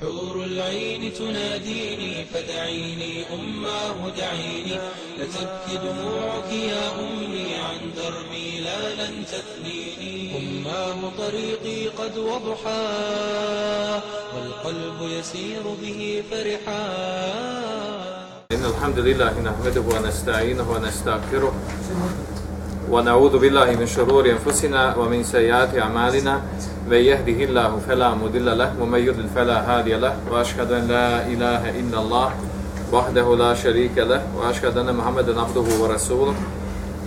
حور العين تناديني فدعيني أماه دعيني لتبكي دموعك يا أمي عن دربي لا لن تثنيني. أماه طريقي قد وضحى والقلب يسير به فرحا. إن الحمد لله نحمده ونستعينه ونستغفره. ونعوذ بالله من شرور أنفسنا ومن سيئات أعمالنا من يهده الله فلا مضل له ومن يضلل فلا هادي له وأشهد أن لا إله إلا الله وحده لا شريك له وأشهد أن محمدا عبده ورسوله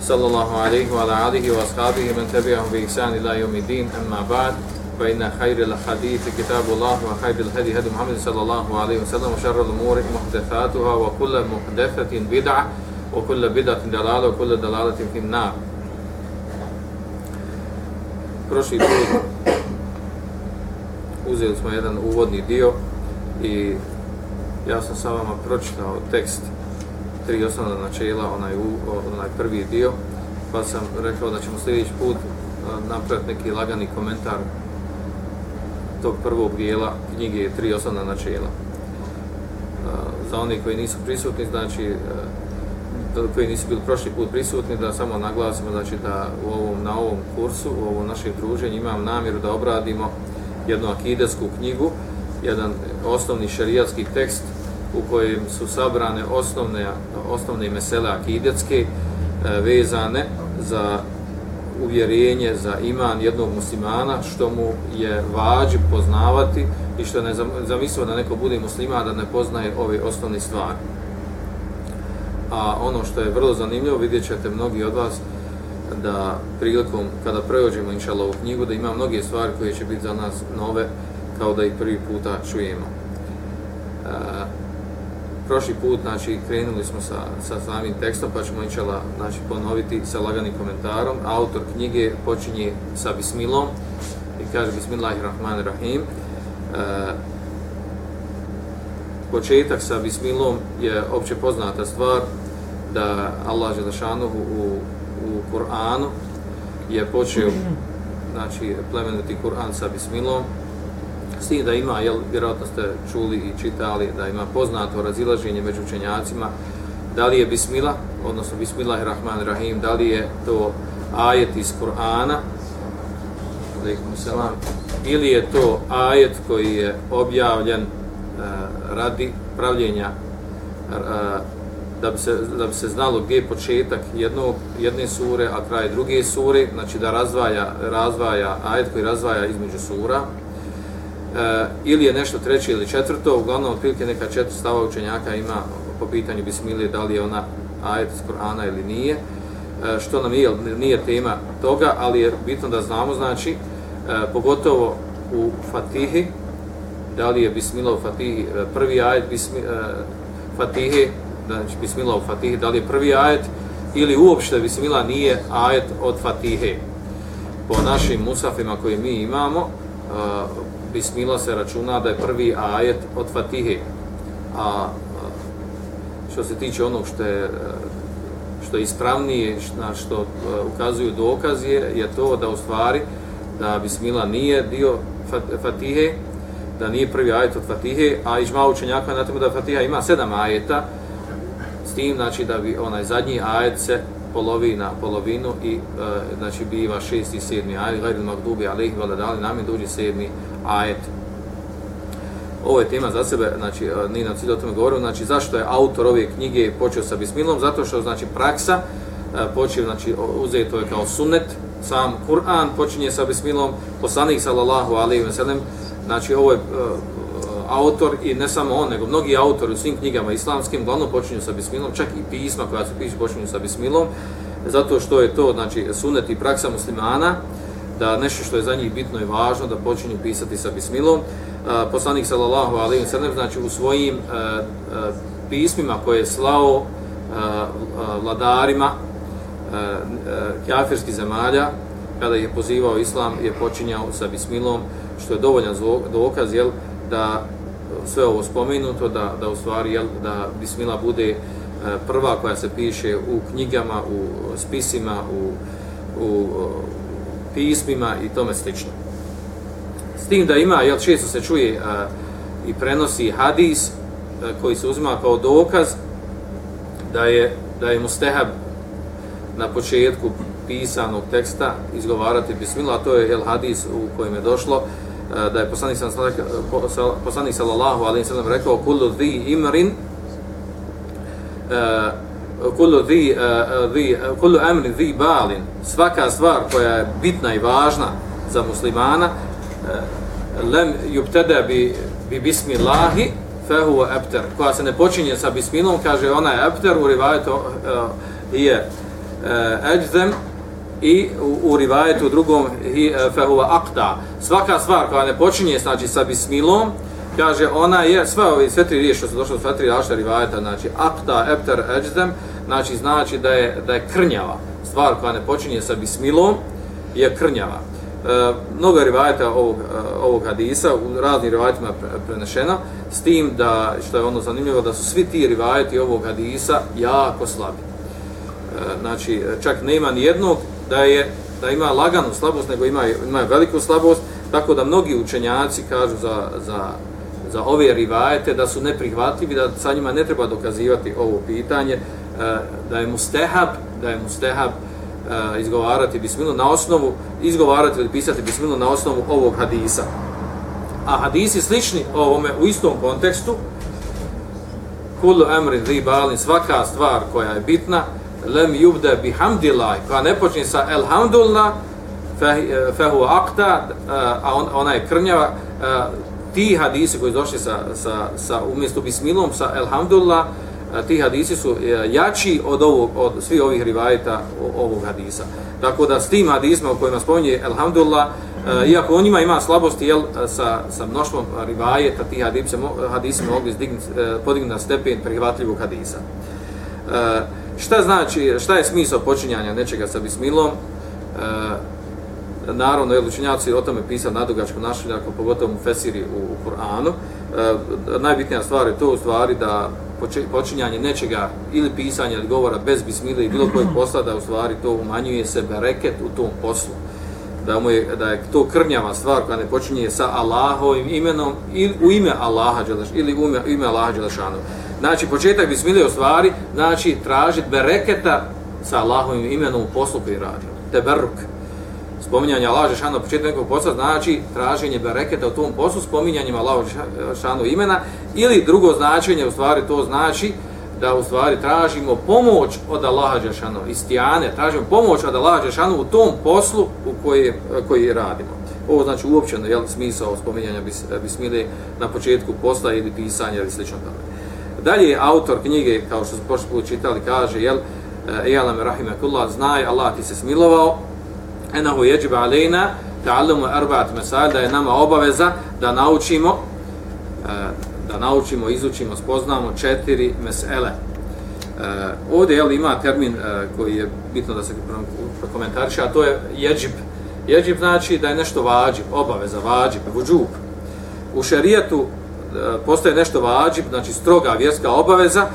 صلى الله عليه وعلى آله وأصحابه من تبعهم بإحسان إلى يوم الدين. أما بعد فإن خير الحديث كتاب الله وخير الهدي هدي محمد صلى الله عليه وسلم وشر الأمور محدثاتها وكل محدثة بدعة وكل بدعة دلالة وكل دلالة في النار. Prošli put uzeli smo jedan uvodni dio i ja sam sa vama pročitao tekst tri osnovna načela, onaj, u, onaj prvi dio, pa sam rekao da ćemo sljedeći put e, napraviti neki lagani komentar tog prvog dijela knjige tri osnovna načela. E, za oni koji nisu prisutni, znači e, koji nisu bili prošli put prisutni, da samo naglasimo znači, da u ovom, na ovom kursu, u ovom našem druženju imam namjeru da obradimo jednu akidesku knjigu, jedan osnovni šarijatski tekst u kojem su sabrane osnovne, osnovne mesele akidetske e, vezane za uvjerenje, za iman jednog muslimana, što mu je vađi poznavati i što ne zamislio da neko bude muslima da ne poznaje ove osnovne stvari a ono što je vrlo zanimljivo, vidjet ćete mnogi od vas da prilikom kada preođemo inšala ovu knjigu, da ima mnoge stvari koje će biti za nas nove, kao da ih prvi puta čujemo. E, prošli put, znači, krenuli smo sa, sa samim tekstom, pa ćemo inšala znači, ponoviti sa laganim komentarom. Autor knjige počinje sa Bismilom i kaže Bismillahirrahmanirrahim. E, početak sa Bismilom je opće poznata stvar, da Allah Želešanuhu u, u Kur'anu je počeo znači, plemenuti Kur'an sa Bismilom, s tim da ima, jel, vjerojatno ste čuli i čitali, da ima poznato razilaženje među učenjacima, da li je Bismila, odnosno Bismillahirrahmanirrahim, da li je to ajet iz Kur'ana, ili je to ajet koji je objavljen uh, radi pravljenja uh, da bi se, da bi se znalo gdje je početak jednog, jedne sure, a kraj druge sure, znači da razvaja, razvaja ajet koji razvaja između sura, e, ili je nešto treće ili četvrto, uglavnom otprilike neka četiri stava učenjaka ima po pitanju bismilije da li je ona ajet iz Korana ili nije, e, što nam nije, nije tema toga, ali je bitno da znamo, znači, e, pogotovo u Fatihi, da li je bismila u Fatihi e, prvi ajet bismi, e, Fatihi, znači bismila u Fatihi, da li je prvi ajet ili uopšte bismila nije ajet od Fatihe. Po našim musafima koje mi imamo, uh, bismila se računa da je prvi ajet od Fatihe. A što se tiče onog što je što je ispravnije, na što ukazuju dokaz je, je to da u stvari da bismila nije dio Fatihe, da nije prvi ajet od Fatihe, a ižma učenjaka na tome da Fatiha ima sedam ajeta, s tim znači da bi onaj zadnji ajet se polovi na polovinu i e, znači biva šesti i sedmi ajet gajri magdubi alaihi vala dali nami duži sedmi ajet. Ovo je tema za sebe znači e, ni na o tome govorim znači zašto je autor ove knjige počeo sa bismilom? Zato što znači praksa e, počeo znači uzeto je kao sunnet sam Kur'an počinje sa bismilom poslanik sallallahu alejhi ve sellem znači ovo je e, autor i ne samo on, nego mnogi autori u svim knjigama islamskim glavno počinju sa bismilom, čak i pisma koja se piše počinju sa bismilom, zato što je to znači sunet i praksa muslimana, da nešto što je za njih bitno i važno, da počinju pisati sa bismilom. E, poslanik sallallahu alejhi ve sellem znači u svojim e, e, pismima koje je slao vladarima kafirskih zemalja, kada je pozivao islam, je počinjao sa bismilom, što je dovoljan dokaz, jel, da sve ovo spomenuto, da, da u stvari jel, da Bismila bude e, prva koja se piše u knjigama, u spisima, u, u pismima i tome slično. S tim da ima, jel, često se čuje a, i prenosi hadis a, koji se uzima kao dokaz da je da je mustehab na početku pisanog teksta izgovarati bismillah, to je jel hadis u kojem je došlo Eh, da je poslanik eh, poslanik sallallahu alejhi ve sellem rekao kullu dhi imrin eh, kullu dhi dhi kullu amrin dhi balin svaka stvar koja je bitna i važna za muslimana lem yubtada bi bi bismillahi fa huwa abtar. Koja se ne počinje sa bismilom kaže ona je abtar u rivajetu uh, je uh, i u, u rivajetu drugom hi e, fa huwa aqta. Svaka stvar koja ne počinje znači sa bismilom kaže ona je sve ove sve tri riječi što su došle sve tri različita rivajeta znači aqta epter, ajzam znači znači da je da je krnjava. Stvar koja ne počinje sa bismilom je krnjava. E, mnogo rivajeta ovog, e, ovog hadisa u raznim rivajetima prenešena, s tim da što je ono zanimljivo da su svi ti rivajeti ovog hadisa jako slabi. E, znači čak nema ni jednog da je da ima laganu slabost nego ima ima veliku slabost tako da mnogi učenjaci kažu za, za za ove rivajete da su neprihvatljivi da sa njima ne treba dokazivati ovo pitanje e, da je mustehab da je mustehab e, izgovarati bismilu na osnovu izgovarati ili pisati bismilu na osnovu ovog hadisa. A hadisi slični ovome u istom kontekstu kullu amri dhi balin svaka stvar koja je bitna lem yubda bihamdillah koja ne počne sa elhamdulillah e, fehu huwa aqta e, a on, ona je krnjava e, ti hadisi koji došli sa, sa, sa umjesto bismilom sa elhamdulillah ti hadisi su jači od ovog od svih ovih rivajeta ovog hadisa. Tako da s tim hadisma o kojima spominje Elhamdulillah, iako on njima ima slabosti jel, sa, sa mnoštvom rivajeta, ti hadisi, hadisi mogli zdignuti, podignuti na stepen prihvatljivog hadisa. Šta znači, šta je smisao počinjanja nečega sa bismilom? Naravno, jel, učenjaci o tome pisali nadugačko našeljako, pogotovo u Fesiri u Kur'anu. Najbitnija stvar je to u stvari da počinjanje nečega ili pisanja ili govora bez bismile i bilo kojeg posla da u stvari to umanjuje se bereket u tom poslu da mu je da je to krnjava stvar koja ne počinje sa Allahovim imenom ili u ime Allaha dželeš ili u ime, ime Allaha dželešanu. Znači početak bismile u stvari znači tražiti bereketa sa Allahovim imenom u poslu koji radi. Teberruk spominjanje Allaha Žešanu na početku nekog posla znači traženje bereketa u tom poslu spominjanjem Allaha Žešanu imena ili drugo značenje u stvari to znači da u stvari tražimo pomoć od Allaha Žešanu istijane, tražimo pomoć od Allaha Žešanu u tom poslu u koji, koji radimo. Ovo znači uopćeno je smisao spominjanja bis, bismile na početku posla ili pisanja ili slično tome. Dalje autor knjige, kao što smo prošli put čitali, kaže, jel, eh, Ejalam Rahimakullah, znaj, Allah ti se smilovao, enahu jeđiba alejna ta'allumu arba'at mesal da je nama obaveza da naučimo eh, da naučimo, izučimo, spoznamo četiri mesele. Eh, ovdje jel, ima termin koji je bitno da se prokomentariše, a to je jeđib. Jeđib znači da je nešto vađib, obaveza, vađib, vuđub. U šerijetu E, postoje nešto vađib, znači stroga vjerska obaveza, e,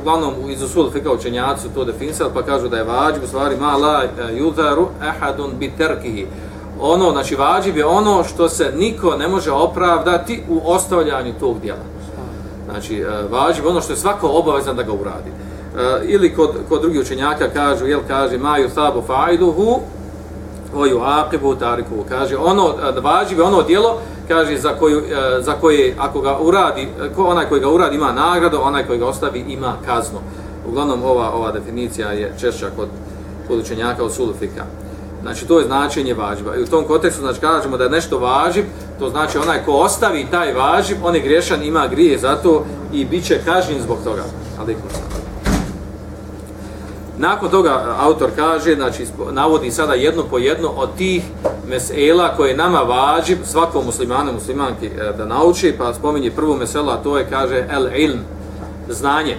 uglavnom iz usul fika učenjaci su to definisali, pa kažu da je vađib, u stvari ma la e, yudharu ahadun bi terkihi. Ono, znači vađib je ono što se niko ne može opravdati u ostavljanju tog dijela. Znači, vađib ono što je svako obavezan da ga uradi. Ili kod, kod drugih učenjaka kažu, jel kaže, ma yuthabu fa'iduhu, o yuaqibu tariku. Kaže, ono, vađib je ono dijelo, kaže za koju e, za koje ako ga uradi e, ko onaj koji ga uradi ima nagradu onaj koji ga ostavi ima kaznu. Uglavnom ova ova definicija je češća kod kod učenjaka od sulfika znači to je značenje važba. i u tom kontekstu znači kažemo da je nešto važib to znači onaj ko ostavi taj važib on je grešan ima grije zato i biće kažnjen zbog toga. Ali Nakon toga e, autor kaže, znači navodi sada jedno po jedno od tih mesela koje nama važi svakom muslimanu, muslimanki e, da nauči, pa spominje prvu mesela, to je, kaže, el ilm, znanje. E,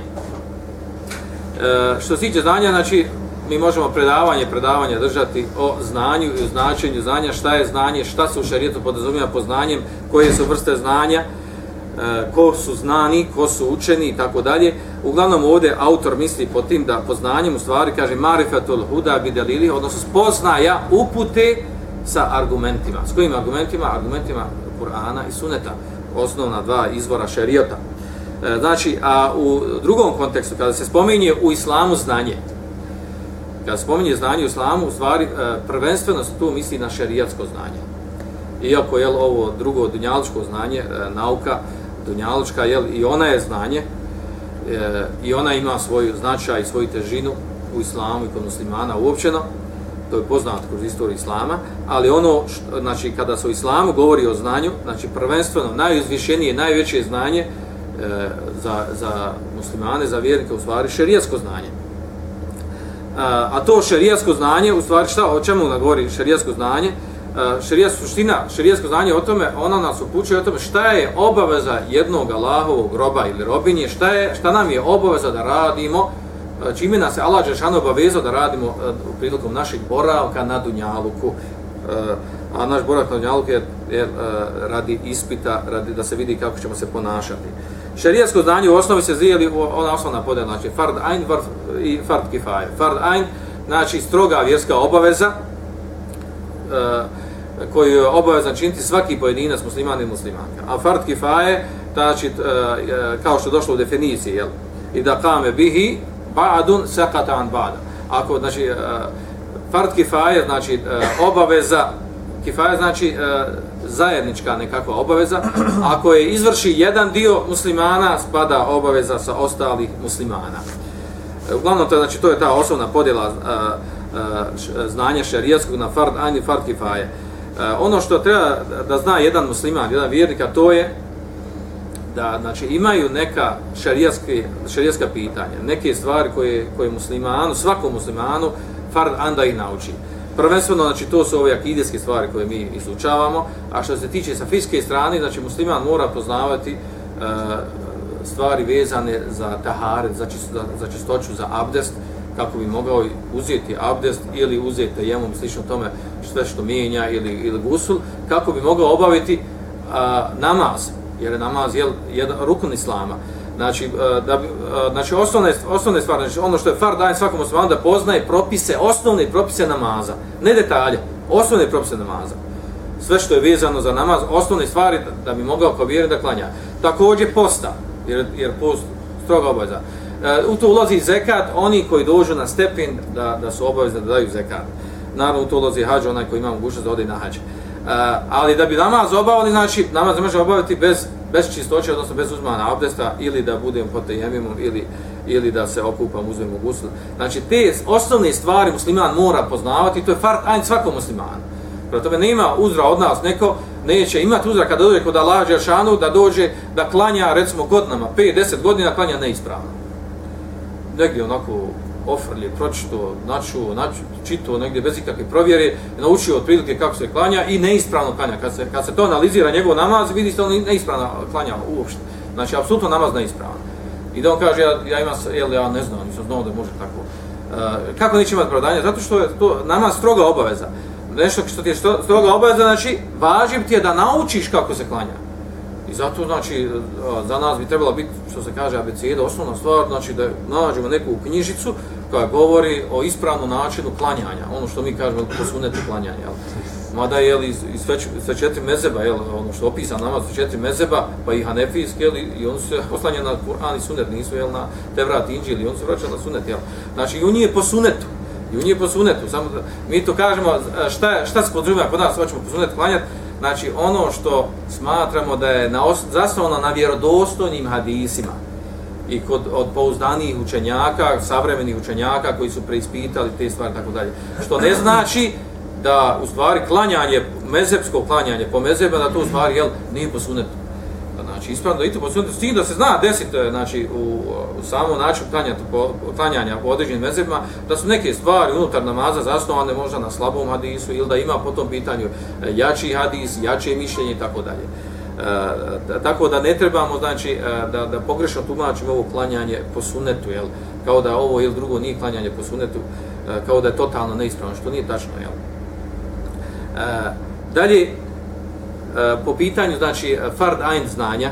što se tiče znanja, znači, mi možemo predavanje, predavanje držati o znanju i o značenju znanja, šta je znanje, šta se u šarijetu podrazumija po znanjem, koje su vrste znanja, E, E, ko su znani, ko su učeni i tako dalje. Uglavnom ovdje autor misli po tim da poznanjem u stvari kaže marifatul huda bi dalili, odnosno spoznaja upute sa argumentima. S kojim argumentima? Argumentima Kur'ana i Suneta. osnovna dva izvora šerijata. E, znači, a u drugom kontekstu, kada se spominje u islamu znanje, kada se spominje znanje u islamu, u stvari, e, prvenstveno se tu misli na šerijatsko znanje. Iako je ovo drugo dunjaličko znanje, nauka dunjalučka, jel, i ona je znanje, e, i ona ima svoj značaj i svoju težinu u islamu i kod muslimana uopćeno, to je poznato kroz istoriju islama, ali ono, što, znači, kada se u islamu govori o znanju, znači, prvenstveno, najuzvišenije, najveće znanje e, za, za muslimane, za vjernike, u stvari, šerijasko znanje. A, a to šerijasko znanje, u stvari, šta, o čemu ona govori šerijasko znanje? Šerija suština, šerijsko znanje o tome, ona nas upućuje o tome šta je obaveza jednog Allahovog roba ili robinje, šta, je, šta nam je obaveza da radimo, čime nas je Allah Đešanu obavezao da radimo u prilikom našeg boravka na Dunjaluku, a naš boravak na Dunjaluku je, je radi ispita, radi da se vidi kako ćemo se ponašati. Šerijsko znanje u osnovi se zijeli, ona osnovna podela, znači fard ein i fard kifaje. Fard ein, znači stroga vjerska obaveza, koju je obavezan činiti svaki pojedinac musliman i muslimanka. A fard kifaje, znači, kao što je došlo u definiciji, jel? i da kame bihi, ba'dun saqata an ba'da. Ako znači e, fard kifaje znači obaveza kifaje znači zajednička nekakva obaveza. Ako je izvrši jedan dio muslimana spada obaveza sa ostalih muslimana. Uglavnom to je znači to je ta osnovna podjela znanja šerijatskog na fard ani fard kifaje. E, ono što treba da zna jedan musliman, jedan vjernik, to je da znači imaju neka šerijatske šerijatska pitanja, neke stvari koje koje muslimanu, svakom muslimanu fard anda i nauči. Prvenstveno znači to su ove akidijske stvari koje mi izučavamo, a što se tiče sa fizičke strane, znači musliman mora poznavati uh, stvari vezane za taharet, za, čist, za, za čistoću, za abdest, kako bi mogao uzeti abdest ili uzeti tejemom, slično tome sve što mijenja ili, ili gusul, kako bi mogao obaviti a, namaz, jer je namaz jel, jedan rukun islama. Znači, a, da, bi, a, znači osnovne, osnovne stvari, znači ono što je far daje svakom muslimanu da poznaje propise, osnovne propise namaza, ne detalje, osnovne propise namaza. Sve što je vezano za namaz, osnovne stvari da, da bi mogao kao vjeri da klanja. Također posta, jer, jer post stroga obaveza. E, u to ulazi zekat, oni koji dođu na stepen da, da su obavezni da daju zekat. Naravno, u to ulazi hađ, onaj koji ima mogućnost da ode na hađ. Uh, ali da bi namaz obavili, znači namaz ne može obaviti bez, bez čistoće, odnosno bez uzmana abdesta, ili da budem pod tejemimom, ili, ili da se okupam, uzmemo gusl. Znači, te osnovne stvari musliman mora poznavati, to je fart ajn svakom muslimanu. Prvo tome nema uzra od nas, neko neće imati uzra kada dođe kod Allah Đeršanu, da dođe da klanja, recimo, godinama, 5-10 godina klanja neispravno. Negdje onako ofrlje, pročito, načuo, naču, čito negdje bez ikakve provjere, naučio od prilike kako se klanja i neispravno klanja. Kad se, kad se to analizira njegov namaz, vidi se on neispravno klanja uopšte. Znači, apsolutno namaz neispravan. I da on kaže, ja, ja imam, jel, ja ne znam, nisam znao da može tako. E, kako neće imati pravdanje? Zato što je to namaz stroga obaveza. Nešto što ti je stroga obaveza, znači, važim ti je da naučiš kako se klanja. I zato, znači, za nas bi trebala biti, što se kaže, abeceda, osnovna stvar, znači, da nađemo neku knjižicu koja govori o ispravnom načinu klanjanja, ono što mi kažemo po sunetu klanjanja, jel? Mada je iz, iz sve, sve četiri mezeba, jel, ono što opisa namaz, sve četiri mezeba, pa i hanefijski, jel, i oni su oslanjeni na Kur'an i sunet, nisu, jel, na Tevrat, Inđil, i on su vraća na sunet, jel. Znači, i u nije po sunetu, i u nije po sunetu, samo da, mi to kažemo, šta, šta se podržujemo, kod nas hoćemo po sunetu klanjati, znači, ono što smatramo da je na, zasnovano na vjerodostojnim hadisima, i kod od pouzdanih učenjaka, savremenih učenjaka koji su preispitali te stvari tako dalje. Što ne znači da u stvari klanjanje, mezepsko klanjanje po mezeba, da to u stvari jel, nije po sunetu. Znači, ispravno i to po sunnetu, s tim da se zna desit e, znači, u, u samom načinu klanjanja po, klanjanja po određenim mezebima, da su neke stvari unutar namaza zasnovane možda na slabom hadisu ili da ima po tom pitanju e, jači hadis, jače mišljenje i tako dalje. E, e tako da ne trebamo znači da da pogrešno tumačimo ovo klanjanje po sunnetu jel kao da ovo ili drugo nije klanjanje po sunnetu kao da je totalno neispravno što nije tačno jel e, dalje E, po pitanju znači fard ein znanja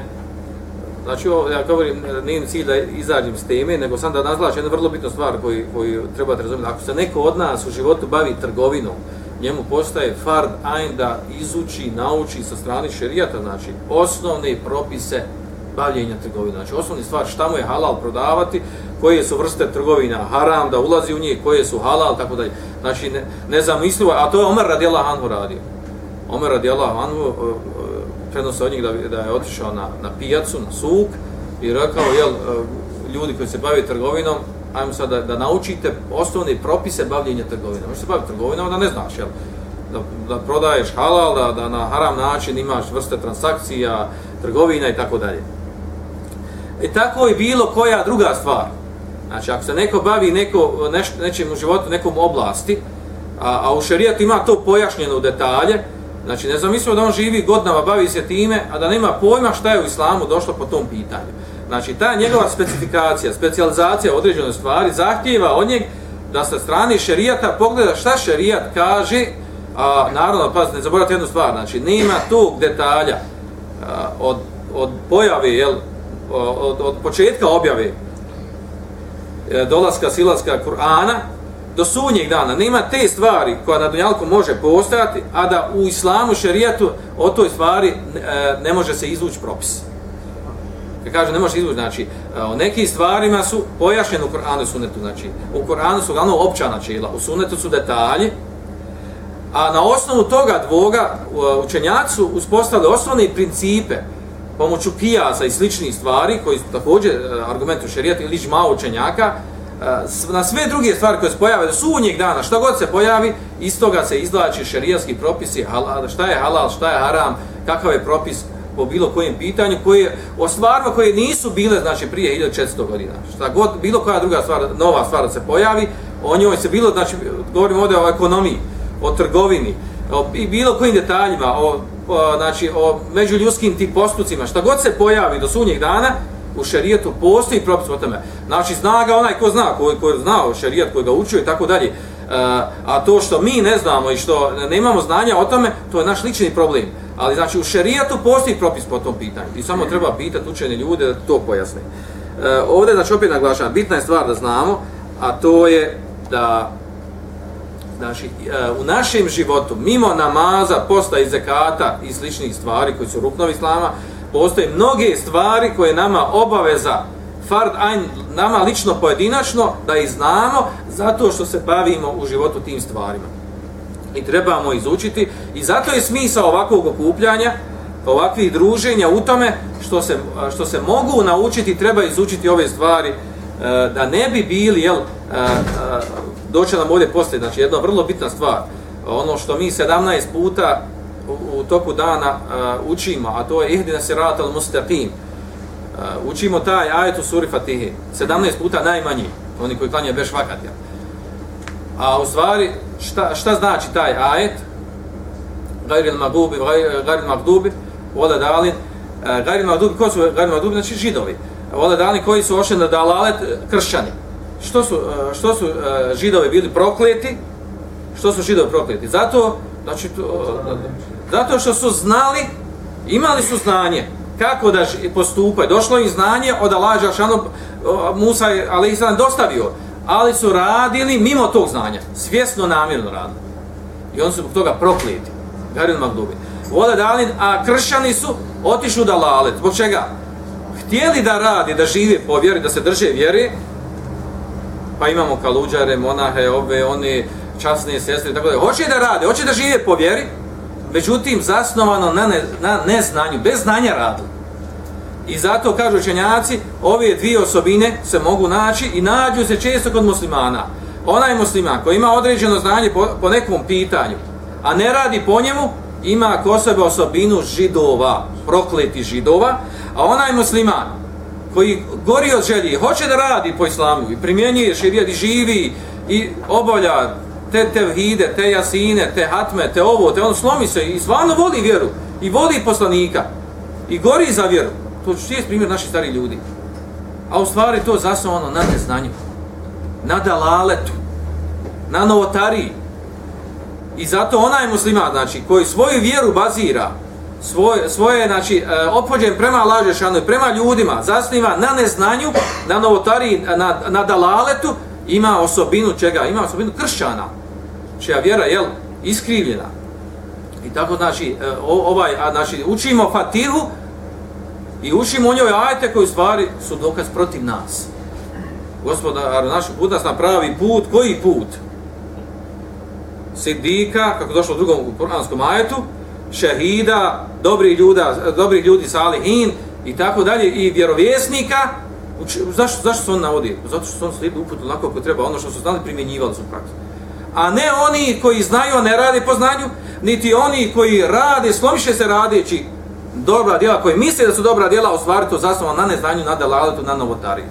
znači ovo, ja govorim e, nije cilj da izađem s teme nego sam da nazlačim jednu vrlo bitnu stvar koju, koju trebate razumjeti ako se neko od nas u životu bavi trgovinom njemu postaje fard ain da izuči, nauči sa strane šerijata, znači osnovne propise bavljenja trgovina. Znači osnovni stvar šta mu je halal prodavati, koje su vrste trgovina haram da ulazi u njih, koje su halal, tako dalje. Znači ne, nezamislivo, a to je Omer radijallahu anhu radio. Omer radijallahu anhu e, e, prenosi od njih da, da je otišao na, na pijacu, na suk i rekao, jel, e, ljudi koji se bave trgovinom, ajmo sad da, da naučite osnovne propise bavljenja trgovinom. Možeš se baviti trgovinom, da ne znaš, jel? Da, da prodaješ halal, da, da na haram način imaš vrste transakcija, trgovina i tako dalje. I tako je bilo koja druga stvar. Znači, ako se neko bavi neko, neš, nečim u životu, nekom oblasti, a, a u šerijatu ima to pojašnjeno u detalje, znači ne znam, mislimo da on živi godinama, bavi se time, a da nema pojma šta je u islamu došlo po tom pitanju. Znači, ta njegova specifikacija, specializacija određene stvari zahtijeva od njeg da sa strane šerijata pogleda šta šerijat kaže, a naravno, pa ne zaboravite jednu stvar, znači, nema tog detalja a, od, od pojave, jel, od, od početka objave e, dolaska silaska Kur'ana do sunnjeg dana. Nema te stvari koja na dunjalku može postojati, a da u islamu šerijatu o toj stvari e, ne može se izvući propis. Kad kaže ne može izvući, znači e, o nekim stvarima su pojašnjene u Koranu i sunnetu. Znači, u Kur'anu su glavno opća načela, u sunnetu su detalji, a na osnovu toga dvoga e, učenjaci su uspostavili osnovne principe pomoću kijasa i sličnih stvari, koji su također argument u šerijatu ili žma učenjaka, na sve druge stvari koje se pojave, do sunnjeg dana, šta god se pojavi, iz toga se izlači šerijatski propisi, šta je halal, šta je haram, kakav je propis po bilo kojem pitanju, koje, o stvarima koje nisu bile, znači, prije 1400 godina. Šta god, bilo koja druga stvar, nova stvar se pojavi, o njoj se bilo, znači, govorimo ovdje o ekonomiji, o trgovini, o bilo kojim detaljima, o o, znači, o međuljudskim tim postupcima, šta god se pojavi do sunnjeg dana, u šerijetu postoji propis o tome. Znači, zna ga onaj ko zna, ko, ko je znao šerijet, koji ga učio i tako dalje. E, a to što mi ne znamo i što nemamo znanja o tome, to je naš lični problem. Ali, znači, u šerijetu postoji propis po tom pitanju. I samo treba pitati učene ljude da to pojasne. E, ovdje, znači, opet naglašavam, bitna je stvar da znamo, a to je da znači, e, u našem životu, mimo namaza, posta i zekata i sličnih stvari koji su ruknovi islama, postoje mnoge stvari koje nama obaveza fard ajn, nama lično pojedinačno, da ih znamo zato što se bavimo u životu tim stvarima. I trebamo izučiti i zato je smisao ovakvog okupljanja, ovakvih druženja u tome što se, što se mogu naučiti, treba izučiti ove stvari e, da ne bi bili, jel, e, e, doće nam ovdje poslije, znači jedna vrlo bitna stvar, ono što mi 17 puta u, u toku dana uh, učimo, a to je ihdina sirat al mustaqim, uh, učimo taj ajet u suri Fatihe, 17 puta najmanji, oni koji klanjaju beš vakat, ja. A u stvari, šta, šta znači taj ajet? Gajri il magdubi, gajri il magdubi, voda dalin, uh, gajri il magdubi, ko su gajri il magdubi? Znači židovi. Voda dalin koji su ošli na dalalet e, kršćani što su, e, što su e, židovi bili prokleti, što su židovi prokleti? Zato, znači, to, zato što su znali, imali su znanje kako da postupaju. Došlo im znanje od Alađa Šano, Musa je, ali dostavio, ali su radili mimo tog znanja, svjesno namjerno radili. I oni su zbog toga prokleti. Garin Magdubi. Voda Dalin, a kršćani su otišli da Dalalet. Zbog čega? Htjeli da radi, da žive po vjeri, da se drže vjeri, pa imamo kaluđare, monahe, ove, one časne sestre, tako da hoće da rade, hoće da žive po vjeri, međutim, zasnovano na, ne, na neznanju, bez znanja radu. I zato, kažu učenjaci, ove dvije osobine se mogu naći i nađu se često kod muslimana. Onaj musliman koji ima određeno znanje po, po nekom pitanju, a ne radi po njemu, ima ko sebe osobinu židova, prokleti židova, a onaj musliman koji gori od želje, hoće da radi po islamu i primjenjuje širijat i živi i obavlja te tevhide, te jasine, te hatme, te ovo, te on slomi se i stvarno voli vjeru i voli poslanika i gori za vjeru. To je čest primjer naših starih ljudi. A u stvari to zasnovano na neznanju, na dalaletu, na novotariji. I zato onaj musliman, znači, koji svoju vjeru bazira svoje, svoje znači, e, opođen prema lažešanu prema ljudima, zasniva na neznanju, na novotariji, na, na dalaletu, ima osobinu čega? Ima osobinu kršćana, čija vjera, jel, iskrivljena. I tako znači, e, ovaj, a, znači učimo Fatihu i učimo u njoj ajte koji stvari su dokaz protiv nas. Gospodar, naš put nas na pravi put, koji put? Sidika, kako došlo u drugom kuranskom ajetu, šehida, dobri ljuda, dobri ljudi salihin i tako dalje i vjerovjesnika. Znači, zašto zašto se on navodi? Zato što su on slijedili uput onako kako treba, ono što su znali primjenjivali su praksi. A ne oni koji znaju, a ne rade po znanju, niti oni koji rade, slomiše se radeći dobra djela, koji misle da su dobra djela, ostvari to zasnovano na neznanju, na delaletu, na novotariju.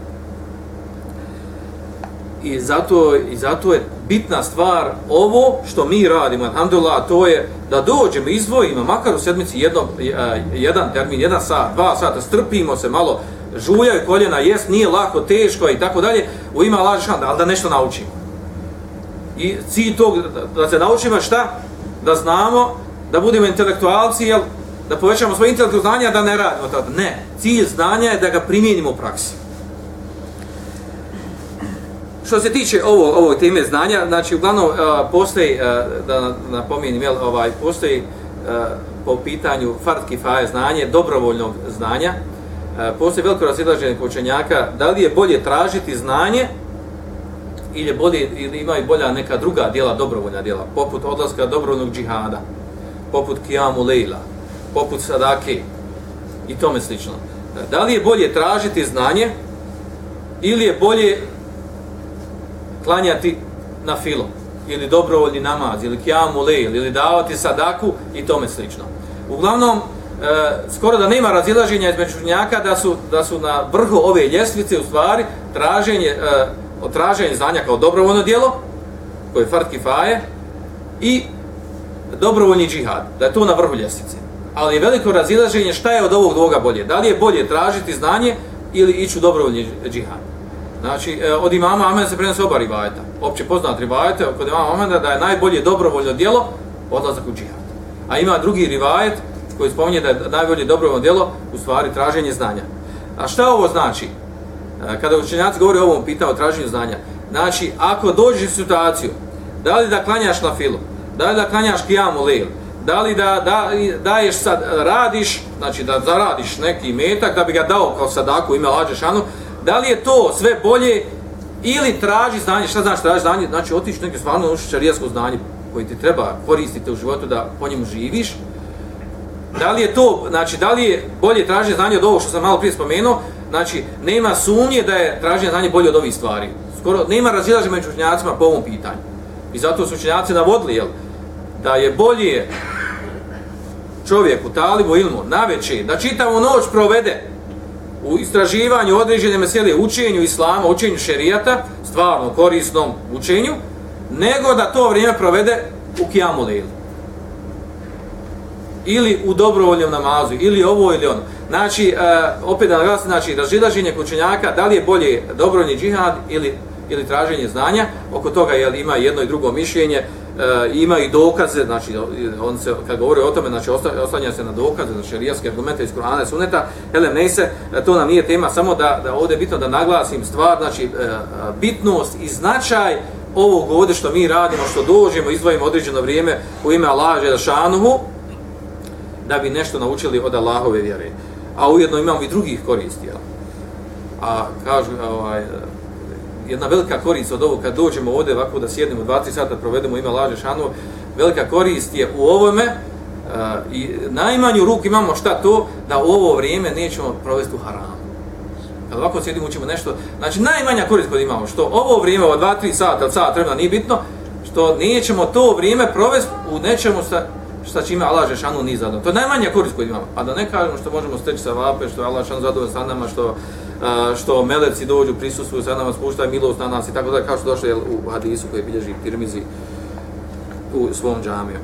I zato, I zato je bitna stvar ovo što mi radimo, alhamdulillah, to je da dođemo, izdvojimo, makar u sedmici jedno, e, jedan termin, jedan sat, dva sata, strpimo se malo, žuljaju koljena, jest, nije lako, teško i tako dalje, u ima laži šanda, ali da nešto naučimo. I cilj tog, da se naučimo šta? Da znamo, da budemo intelektualci, jel, da povećamo svoje intelektualno znanja, da ne radimo tada. Ne, cilj znanja je da ga primijenimo u praksi. Što se tiče ovo ovo teme znanja, znači uglavnom uh, postoji uh, da napomenem jel ovaj postoji uh, po pitanju fard kifaje znanje dobrovoljnog znanja. Postoji veliko razilaženje učenjaka da li je bolje tražiti znanje ili je bolje ili ima i bolja neka druga djela dobrovoljna djela poput odlaska dobrovoljnog džihada, poput kijamu lejla, poput sadake i tome slično. Da li je bolje tražiti znanje ili je bolje klanjati na filo ili dobrovoljni namaz ili kijamu lejl ili davati sadaku i tome slično. Uglavnom, e, skoro da nema razilaženja između njaka da su, da su na vrhu ove ljestvice u stvari traženje, e, traženje znanja kao dobrovoljno djelo, koje je fard kifaje i dobrovoljni džihad, da je to na vrhu ljestvice. Ali je veliko razilaženje šta je od ovog dvoga bolje. Da li je bolje tražiti znanje ili ići u dobrovoljni džihad. Znači, e, od imama Amena se prenose oba rivajeta. Opće poznat rivajeta kod imama Amena da je najbolje dobrovoljno djelo odlazak u džihad. A ima drugi rivajet koji spominje da je najbolje dobrovo djelo u stvari traženje znanja. A šta ovo znači? Kada učenjaci govori o ovom pitao o traženju znanja, znači, ako dođeš u situaciju, da li da klanjaš na filu, da li da klanjaš kijamu lejl, da li da, da daješ sad, radiš, znači da zaradiš neki metak da bi ga dao kao sadaku ime Lađe Šanu, da li je to sve bolje ili traži znanje, šta znači traži znanje, znači otići neke stvarno uši šarijasko znanje koji ti treba koristiti u životu da po njemu živiš, da li je to, znači da li je bolje traženje znanje od ovo što sam malo prije spomenuo, znači nema sumnje da je traženje znanja bolje od ovih stvari. Skoro nema razilaže među učenjacima po ovom pitanju. I zato su učenjaci navodili, jel, da je bolje čovjek u talibu ilmu na večer, da čitavu noć provede u istraživanju određene mesele, učenju islama, učenju šerijata, stvarno korisnom učenju, nego da to vrijeme provede u kijamu lejlu. Ili u dobrovoljnom namazu, ili ovo ili ono. Znači, e, opet da naglasim, znači, razžilaženje kućenjaka, da li je bolje dobrovoljni džihad ili, ili traženje znanja, oko toga je ima jedno i drugo mišljenje, e, ima i dokaze, znači on se kad govori o tome, znači oslanja se na dokaze, znači rijaske argumente iz Kur'ana i Sunneta. Hele, ne se, e, to nam nije tema samo da da ovdje bitno da naglasim stvar, znači e, e, bitnost i značaj ovog ovdje što mi radimo, što dođemo, izdvojimo određeno vrijeme u ime Allaha Želešanuhu, da bi nešto naučili od Allahove vjere. A ujedno imamo i drugih koristi. Jel? A kažu, ovaj, jedna velika korist od ovog kad dođemo ovdje ovako da sjednemo 20 sata provedemo ima laže šanova velika korist je u ovome uh, i najmanju ruku imamo šta to da u ovo vrijeme nećemo provesti u haramu kad ovako sjedimo učimo nešto znači najmanja korist kod imamo što ovo vrijeme ovo 2-3 sata ili sat treba nije bitno što nećemo to vrijeme provesti u nečemu sa šta čime Allah Žešanu nije zadovoljno. To je najmanja korist koju imamo. A da ne kažemo što možemo steći sa vape, što je Allah Žešanu zadovoljno sa nama, što što meleci dođu, prisustuju sa nama, spuštaju milost na nas i tako da, kao što došlo u hadisu koji bilježi Tirmizi u svom džamiju.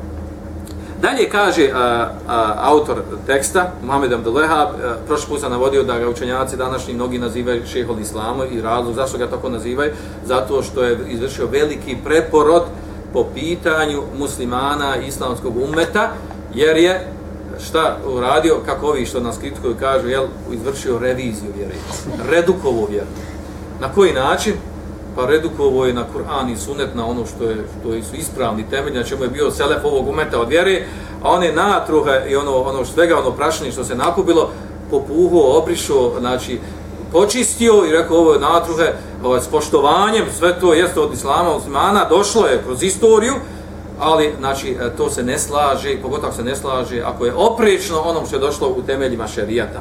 Dalje kaže a, a, autor teksta, Mohamed Abdullahab, prošli put sam navodio da ga učenjaci današnji mnogi nazivaju šehol islamu i razlog zašto ga tako nazivaju, zato što je izvršio veliki preporod po pitanju muslimana islamskog ummeta, jer je šta uradio, kako ovi što nas kritikuju kažu, jel, izvršio reviziju vjere, redukovo vjeru. Na koji način? pa redukovo je na Kur'an i sunet na ono što je što su ispravni temelj, na čemu je bio selef ovog umeta od vjere, a one natruhe i ono, ono svega ono prašenje što se nakupilo, popuho, obrišo, znači, počistio i rekao ovo je natruhe, ovaj, s poštovanjem, sve to jeste od islama, muslimana, došlo je kroz istoriju, ali znači e, to se ne slaže, pogotovo se ne slaže ako je oprečno onom što je došlo u temeljima šerijata.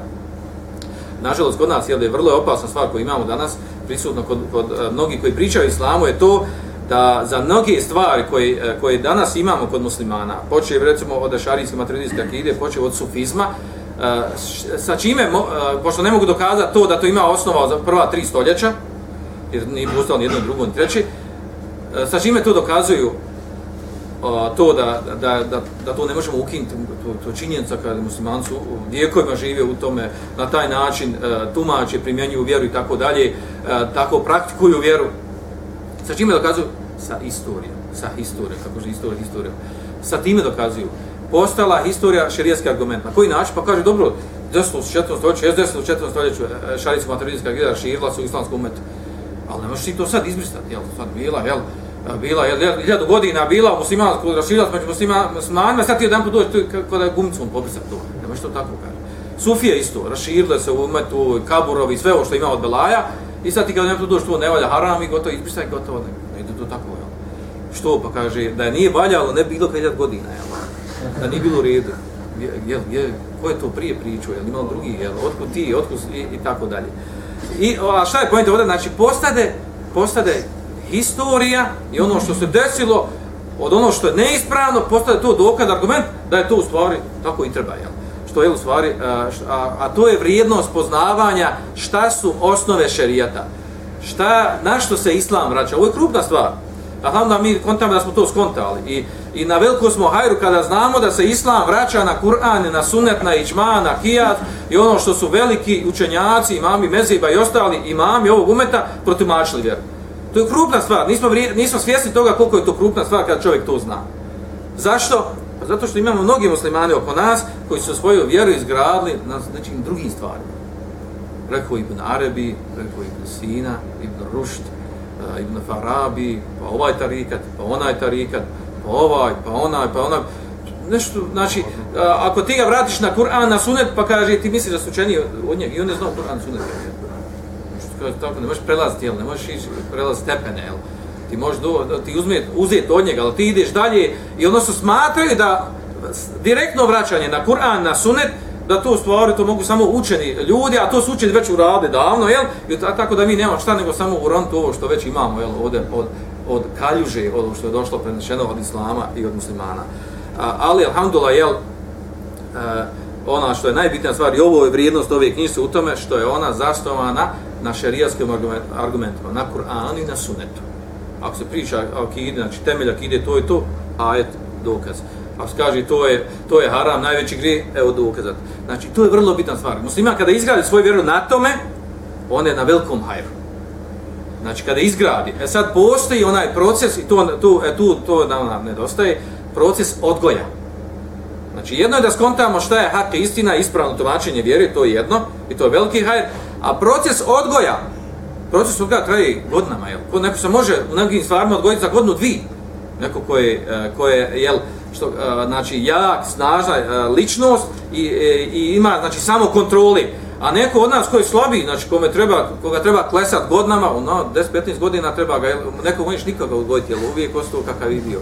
Nažalost, kod nas je vrlo opasna stvar koju imamo danas, prisutno kod, kod e, mnogi koji pričaju islamu, je to da za mnoge stvari koje, e, koje danas imamo kod muslimana, počeo recimo od šarijske materijaliste akide, počeo od sufizma, Eh, sa čime, uh, pošto ne mogu dokazati to da to ima osnova za prva tri stoljeća, jer nije postao ni jedno, drugo, ni treći, uh, eh, sa čime to dokazuju to da, da, da, da to ne možemo ukinuti, to, to činjenica kada muslimani vijekovima žive u tome, na taj način uh, tumače, primjenjuju vjeru i tako dalje, tako praktikuju vjeru. Sa čime dokazuju? Sa istorijom, sa historijom, kako je istorija, historijom. Sa time dokazuju. Postala historija šerijski argument. Na koji način? Pa kaže, dobro, 10. u 4. stoljeću, 10. u 4. stoljeću e, e, šarijska materijska gdje širila su islamsku umetu. Ali ne možeš ti to sad izbristati, jel? Sad bila, jel? E, bila jel, hiljadu godina bila u muslimansku rašilac među muslimanima, sad ti jedan put dođeš kada je gumicom pobrisat to. Ne možeš to tako kaže. Sufije isto, raširile se u umetu, kaburovi, sve ovo što ima od Belaja, i sad ti kada jedan put dođe to ne valja haram i gotovo izbrisaj, gotovo ne, ne ide to tako. Jel. Što pa kaže, da je nije valjalo, ne bilo hiljad godina, jel da nije bilo redu. Jel, jel, ko je to prije pričao, jel, imao drugi, jel, otkud ti, otkud i, i tako dalje. I a šta je pojent ovdje? Znači, postade, postade historija i ono što se desilo od ono što je neispravno, postade to dokad argument da je to u stvari tako i treba. Jel? Što je u stvari, a, a, a to je vrijednost poznavanja šta su osnove šerijata. Šta, na što se islam vraća. Ovo je krupna stvar. Alhamdulillah, mi kontamo da smo to skontali. I, I na veliko smo hajru kada znamo da se islam vraća na Kur'an, na sunnet, na ićma, na kijat i ono što su veliki učenjaci, imami Meziba i ostali imami ovog umeta protumačili vjeru. To je krupna stvar. Nismo, vrije, nismo svjesni toga koliko je to krupna stvar kada čovjek to zna. Zašto? Pa zato što imamo mnogi muslimani oko nas koji su svoju vjeru izgradili na nečim drugim stvarima. Rekao Ibn Arabi, rekao Ibn Sina, Ibn Rušt, uh, Ibn Farabi, pa ovaj tarikat, pa onaj tarikat, pa ovaj, pa onaj, pa onaj. Nešto, znači, uh, ako ti ga vratiš na Kur'an, na sunet, pa kaže ti misliš da su učeni od njega i on ne znao Kur'an, sunet. Kaže, tako, ne možeš prelaziti, jel, ne možeš ići prelaziti stepene, jel. Ti možeš do, ti uzmet, uzeti od njega, ali ti ideš dalje i ono su smatraju da direktno vraćanje na Kur'an, na sunet, da to stvari, to mogu samo učeni ljudi, a to su učeni već urade davno, jel? I tako da mi nemamo šta nego samo uroniti ovo što već imamo, jel, ovdje od, od kaljuže, od što je došlo prenešeno od islama i od muslimana. A, ali, alhamdulillah, jel, a, ona što je najbitnija stvar i ovo je vrijednost ove knjige u tome što je ona zasnovana na šerijaskim argumentima, na Kur'anu i na sunetu. Ako se priča o akide, znači temelj akide, to je to, ajet, dokaz pa kaže to je, to je haram, najveći grije, evo dokazat. Znači, to je vrlo bitna stvar. Muslima kada izgradi svoju vjeru na tome, on je na velikom hajru. Znači, kada izgradi, e sad postoji onaj proces, i to, tu, e, tu to nam nedostaje, proces odgoja. Znači, jedno je da skontamo šta je hak istina, ispravno tumačenje vjere, to je jedno, i to je veliki hajr, a proces odgoja, proces odgoja traje godinama, jel? Ko neko se može u nekim stvarima odgojiti za godinu dvi, neko koje, koje je jel, što, uh, znači, jak, snažna uh, ličnost i, e, i ima, znači, samo kontroli, a neko od nas koji je slabiji, znači, kome treba, koga treba klesat godinama, ono, 10-15 godina treba ga, neko možeš nikoga odgojiti, jer uvijek ostao kakav je bio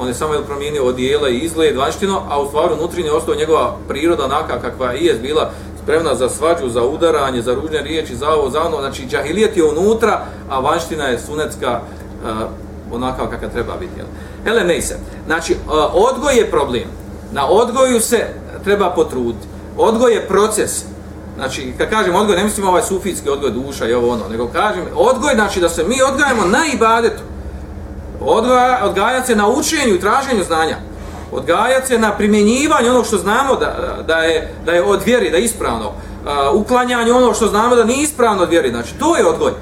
on je samo promijenio odijela i izgled vanštino, a u stvaru unutrine je ostao njegova priroda onaka kakva i je bila spremna za svađu, za udaranje, za ružne riječi, za ovo, za ono. Znači, džahilijet je unutra, a vanština je sunetska uh, onaka kakva treba biti. Jel? Ele, ne. Znači, odgoj je problem. Na odgoju se treba potruditi. Odgoj je proces. Znači, kad kažem odgoj, ne mislim ovaj sufijski odgoj duša i ovo ono, nego kažem odgoj, znači da se mi odgajamo na ibadetu odgaja, odgajat se na učenju i traženju znanja. Odgajat se na primjenjivanju onog što znamo da, da, je, da je od vjeri, da je ispravno. Uh, uklanjanje onog što znamo da nije ispravno od vjeri. Znači, to je odgoj.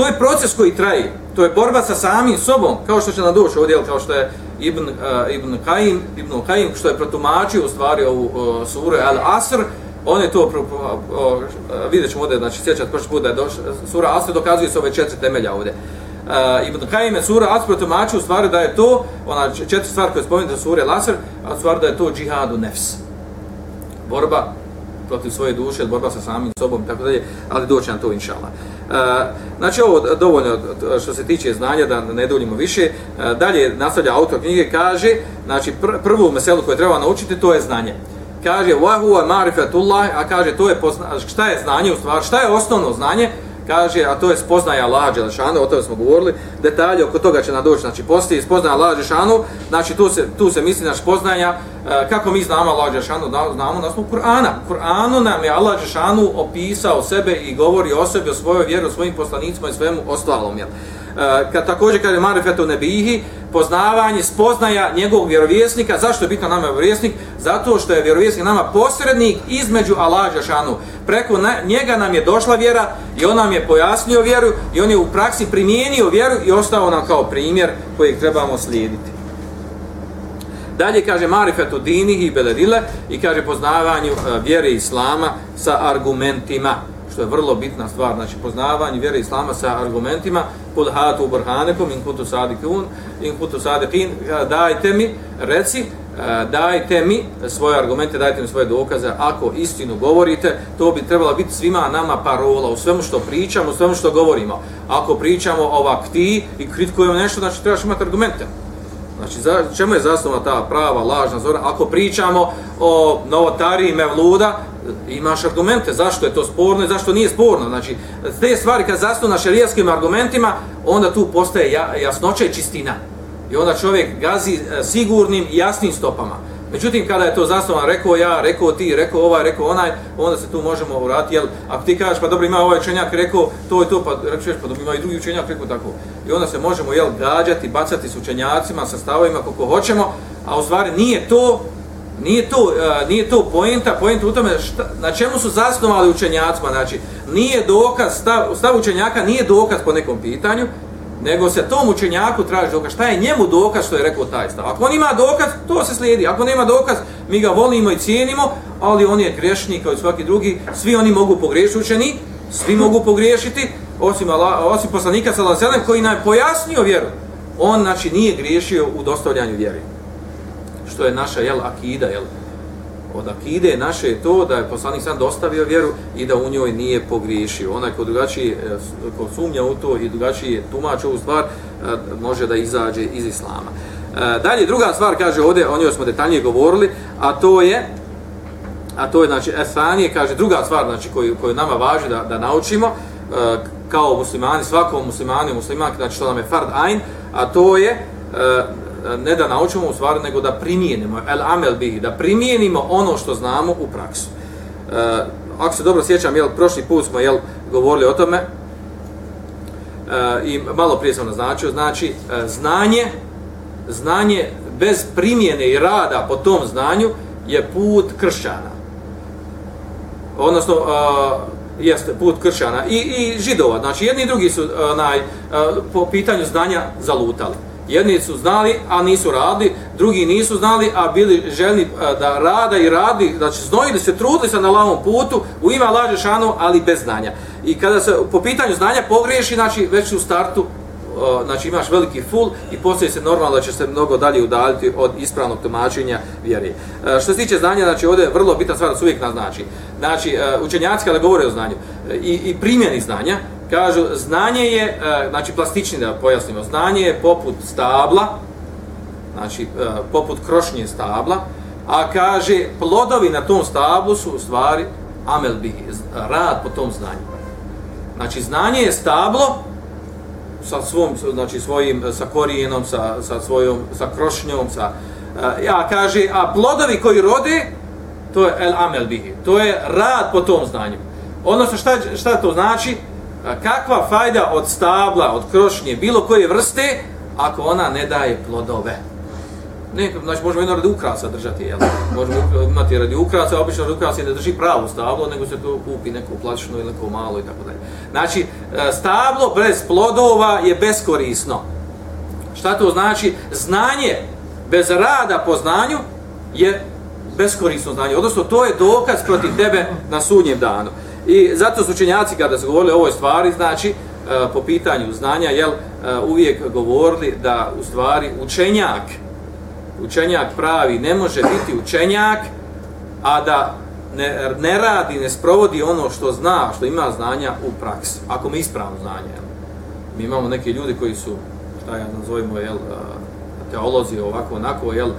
To je proces koji traji. To je borba sa samim sobom, kao što će nam doći ovdje, kao što je Ibn, uh, Ibn Kajim, Ibn Kajim, što je protumačio u stvari ovu uh, suru Al Asr, on je to, pro, pro, uh, vidjet ćemo ovdje, znači sjećat prošli put da je doš, sura Asr dokazuje se ove četiri temelja ovdje. Uh, Ibn Kajim je sura Asr tumači u stvari da je to, ona četiri stvari koje spomenuti sura Al Asr, a stvar stvari da je to džihadu nefs. Borba protiv svoje duše, borba sa samim sobom i tako dalje, ali doći nam to inšala. E, znači ovo dovoljno što se tiče znanja, da ne duljimo više. E, dalje nastavlja autor knjige, kaže, znači pr prvu meselu koju treba naučiti, to je znanje. Kaže, wa huwa ma'rifatullah, a kaže, to je pozna, šta je znanje u stvari, šta je osnovno znanje? Kaže, a to je spoznaja Allaha Đelešanu, o tome smo govorili, detalje oko toga će nam doći, znači postoji spoznaja Allaha Đelešanu, znači tu se, tu se misli naš spoznaja, e, kako mi znamo Allaha Đelešanu, znamo na osnovu Kur'ana. Kur'anu nam je Allah Đelešanu opisao sebe i govori o sebi, o svojoj vjeru, o svojim poslanicima i svemu ostalom. Jel? E, kad također kaže Marifetu Nebihi, poznavanje, spoznaja njegovog vjerovjesnika. Zašto je bitno nama vjerovjesnik? Zato što je vjerovjesnik nama posrednik između Allaha Žešanu. Preko njega nam je došla vjera i on nam je pojasnio vjeru i on je u praksi primijenio vjeru i ostao nam kao primjer kojeg trebamo slijediti. Dalje kaže marifetu dinihi i beledile i kaže poznavanju e, vjere islama sa argumentima što je vrlo bitna stvar, znači poznavanje vjere islama sa argumentima, kul hatu burhanekum in kutu sadikun, in kutu sadikin, e, dajte mi, reci, e, dajte mi svoje argumente, dajte mi svoje dokaze, ako istinu govorite, to bi trebala biti svima nama parola u svemu što pričamo, u svemu što govorimo. Ako pričamo ovak ti i kritikujemo nešto, znači trebaš imati argumente. Znači, za, čemu je zasnova ta prava, lažna zora? Ako pričamo o novotariji Mevluda, imaš argumente zašto je to sporno i zašto nije sporno. Znači, te stvari kad zasnu na šarijaskim argumentima, onda tu postaje jasnoća i čistina. I onda čovjek gazi e, sigurnim i jasnim stopama. Međutim, kada je to zasnovan, rekao ja, rekao ti, rekao ovaj, rekao onaj, onda se tu možemo vratiti, jel, ako ti kažeš, pa dobro, ima ovaj učenjak, rekao to i to, pa rekao pa dobro, ima i drugi učenjak, rekao tako. I onda se možemo, jel, gađati, bacati s učenjacima, sa stavovima, koliko hoćemo, a u stvari nije to, nije to, uh, nije to poenta, poenta u tome šta, na čemu su zasnovali učenjacima, znači, nije dokaz, stav, stav učenjaka nije dokaz po nekom pitanju, nego se tom učenjaku traži dokaz. Šta je njemu dokaz što je rekao taj stav? Ako on ima dokaz, to se slijedi. Ako nema dokaz, mi ga volimo i cijenimo, ali on je grešnik kao i svaki drugi. Svi oni mogu pogriješiti učeni, svi mogu pogriješiti, osim, Allah, osim poslanika Salaselem koji nam je pojasnio vjeru. On, znači, nije griješio u dostavljanju vjeri. Što je naša, jel, akida, jel, od akide naše je to da je poslanik sam dostavio vjeru i da u njoj nije pogriješio. Onaj ko drugačiji, e, ko sumnja u to i drugačiji tumač ovu stvar, e, može da izađe iz islama. E, dalje, druga stvar, kaže ovdje, o njoj smo detaljnije govorili, a to je, a to je, znači, Esanije, kaže, druga stvar, znači, koju, koju nama važi da, da naučimo, kao muslimani, svakom muslimani, muslimanki, znači, što nam je fard ain, a to je, E, ne da naučimo u stvari, nego da primijenimo, el amel bihi, da primijenimo ono što znamo u praksu. E, ako se dobro sjećam, jel, prošli put smo jel, govorili o tome, e, i malo prije sam naznačio, znači, e, znanje, znanje bez primjene i rada po tom znanju je put kršćana. Odnosno, e, jeste put kršćana i, i židova. Znači, jedni i drugi su onaj, e, po pitanju znanja zalutali. Jedni su znali, a nisu radili, drugi nisu znali, a bili željni da rada i radi, da će znojili se, trudili se na lavom putu, u ima lađe šanu, ali bez znanja. I kada se po pitanju znanja pogriješi, znači već u startu, znači imaš veliki full i poslije se normalno da će se mnogo dalje udaljiti od ispravnog tumačenja vjere. E, što se tiče znanja, znači ovdje je vrlo bitna stvar da se uvijek naznači. Znači, znači e, učenjaci kada govore o znanju e, i, i primjeni znanja, kažu znanje je e, znači plastični da pojasnimo znanje je poput stabla znači e, poput krošnje stabla a kaže plodovi na tom stablu su u stvari amel bi rad po tom znanju. Znači znanje je stablo sa svom znači svojim sa korijenom sa, sa svojom sa krošnjom sa e, ja kaže a plodovi koji rode to je el amel bihi to je rad po tom znanju. Odnosno šta šta to znači? Kakva fajda od stabla, od krošnje, bilo koje vrste, ako ona ne daje plodove. Ne, znači možemo jedno radi ukrasa držati, jel? Možemo imati radi ukrasa, obično radi ukrasa ne drži pravo stablo, nego se to kupi neku plaćnu ili neko malo i tako dalje. Znači, e, stablo bez plodova je beskorisno. Šta to znači? Znanje bez rada po znanju je beskorisno znanje. Odnosno, to je dokaz protiv tebe na sudnjem danu. I zato su učenjaci kada su govorili o ovoj stvari, znači, e, po pitanju znanja, jel, e, uvijek govorili da u stvari učenjak, učenjak pravi ne može biti učenjak, a da ne, ne radi, ne sprovodi ono što zna, što ima znanja u praksi. Ako mi ispravno znanje. Jel. Mi imamo neke ljudi koji su, šta ja nazovimo, jel, e, teolozi ovako, onako, jel,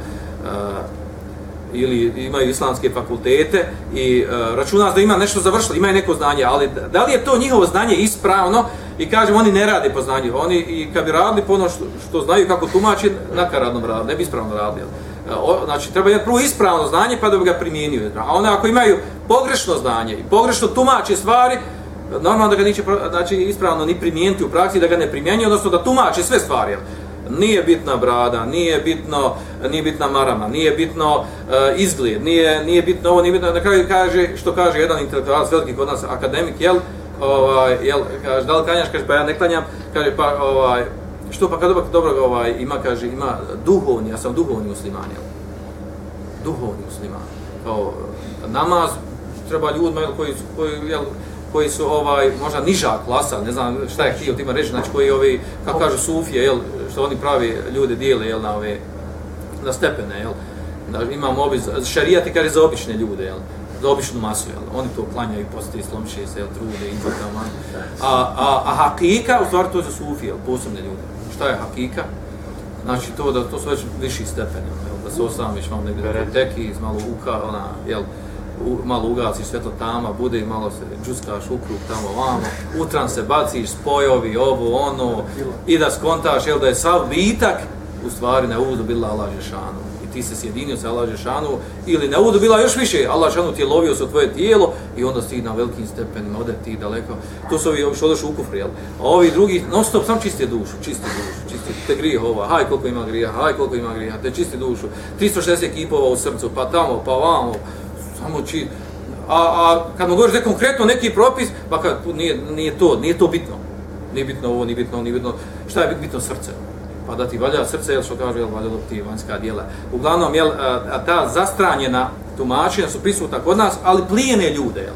ili imaju islamske fakultete i uh, računa da ima nešto završilo, imaju neko znanje, ali da li je to njihovo znanje ispravno i kažem oni ne rade po znanju, oni i kad bi radili po ono što, što znaju kako tumači, nakaradno radi, ne bi ispravno radili. Uh, znači treba je prvo ispravno znanje pa da bi ga primijenio. A one ako imaju pogrešno znanje i pogrešno tumače stvari, normalno da ga neće znači, ispravno ni primijeniti u praksi, da ga ne primjenjuje, odnosno da tumači sve stvari. Jel? Nije bitna brada, nije bitno, nije bitna marama, nije bitno uh, izgled, nije, nije bitno ovo, nije bitno, na kraju kaže, što kaže jedan intelektualac, veliki kod nas akademik, jel, ovaj, jel, kaže, da li klanjaš, kaže, pa ja ne klanjam, kaže, pa, ovaj, što pa kad dobro, dobro ovaj, ima, kaže, ima duhovni, ja sam duhovni musliman, jel, duhovni musliman, kao, namaz, treba ljudima, jel, koji, koji, jel, koji su ovaj možda niža klasa, ne znam šta je htio tima reći, znači koji ovi, kako kažu sufije, jel, što oni pravi ljude dijele jel, na ove na stepene, jel. Da imamo ovi šerijat i kaže za obične ljude, jel. Za običnu masu, jel. Oni to klanjaju posti slomše se, jel, trude i tamo. A, a, a hakika, u stvari to je za sufije, jel, posebne ljude. Šta je hakika? Znači to da to su već viši stepeni, jel, da se osamiš malo negdje teki, iz malo uka, ona, jel, u, malo ugasiš sve to tama, bude i malo se džuskaš ukrug tamo vamo, utran se baciš, spojovi, ovo, ono, i da skontaš, jel da je sav vitak, u stvari ne uvodu bila Allah Žešanu. I ti se sjedinio sa Allah Žešanu, ili ne uvodu bila još više, Allah Žešanu ti je lovio sa tvoje tijelo, i onda si na velikim stepenima, ode ti daleko. To su ovi, što odeš u kufri, jel? A ovi drugi, non stop, sam čisti dušu, čisti dušu, čisti, te grije ova, haj koliko ima grija, haj koliko ima grija, te čisti dušu, 360 kipova u srcu, pa tamo, pa vamo, samo či a, a kad mu govoriš da konkretno neki propis, pa kad nije, nije to, nije to bitno. Nije bitno ovo, nije bitno, ono, nije bitno. Šta je bitno srce? Pa da ti valja srce, jel što kaže, jel valja ti vanjska dijela. Uglavnom, jel, a, ta zastranjena tumačenja su prisutna kod nas, ali plijene ljude, jel.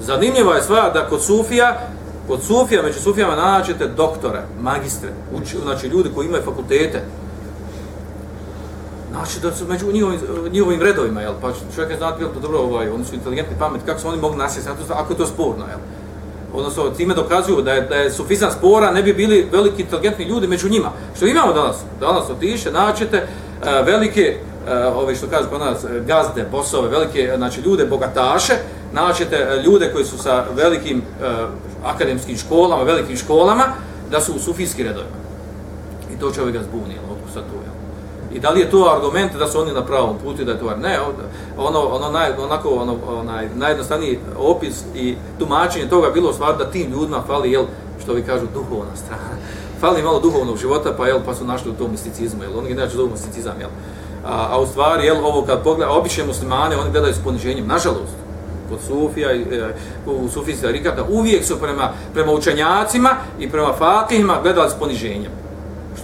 Zanimljiva je stvar da kod Sufija, kod Sufija, među Sufijama nađete doktore, magistre, uči, znači ljudi koji imaju fakultete, Znači da su među njihovim, njihovim redovima, jel? Pa čovjek je znati, jel, to dobro, ovaj, oni su inteligentni, pamet, kako su oni mogli nasjeti, ako je to sporno, jel? Odnosno, time dokazuju da je, da je sufizam spora, ne bi bili veliki inteligentni ljudi među njima. Što imamo danas? Danas otiše, naćete e, velike, uh, ove što kažu kod nas, e, gazde, bosove, velike, znači ljude, bogataše, naćete ljude koji su sa velikim akademskim školama, velikim školama, da su u sufijski redovima. I to čovjek ga zbuni, jel? I da li je to argument da su oni na pravom putu da je to ne, ono ono naj onako ono onaj najjednostavniji opis i tumačenje toga bilo stvar da tim ljudima fali jel što vi kažu duhovna strana. Fali malo duhovnog života pa jel pa su našli u tom misticizmu jel oni inače zovu misticizam jel. A, a u stvari jel ovo kad pogleda obične muslimane oni gledaju s poniženjem nažalost kod Sufija i e, u Sufijska Rikata uvijek su prema prema učenjacima i prema fakihima gledali s poniženjem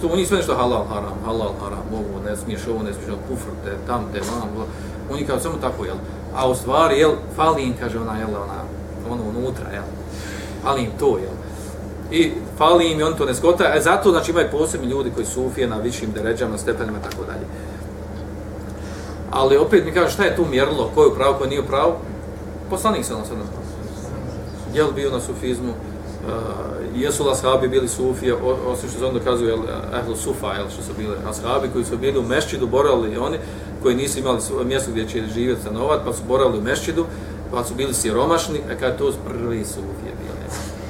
što oni sve nešto halal, haram, halal, haram, ovo ne smiješ, ovo ne smiješ, kufr, te, tam, te, vam, oni kao samo tako, jel? A u stvari, jel, fali im, kaže ona, jel, ona, ono unutra, jel? Fali im to, jel? I fali im i on to ne skota, a e, zato, znači, imaju posebni ljudi koji su ufije na višim deređama, stepenima, tako dalje. Ali opet mi kaže, šta je tu mjerilo, ko je upravo, ko nije upravo? Poslanik se ono sad Jel bio na sufizmu, jesu li ashabi bili sufije, osim što se on dokazuje jel, ehlu sufa, jel, što su bili ashabi koji su bili u mešćidu, borali oni koji nisu imali mjesto gdje će živjeti stanovat, pa su borali u mešćidu, pa su bili siromašni, a kada to prvi sufije bili.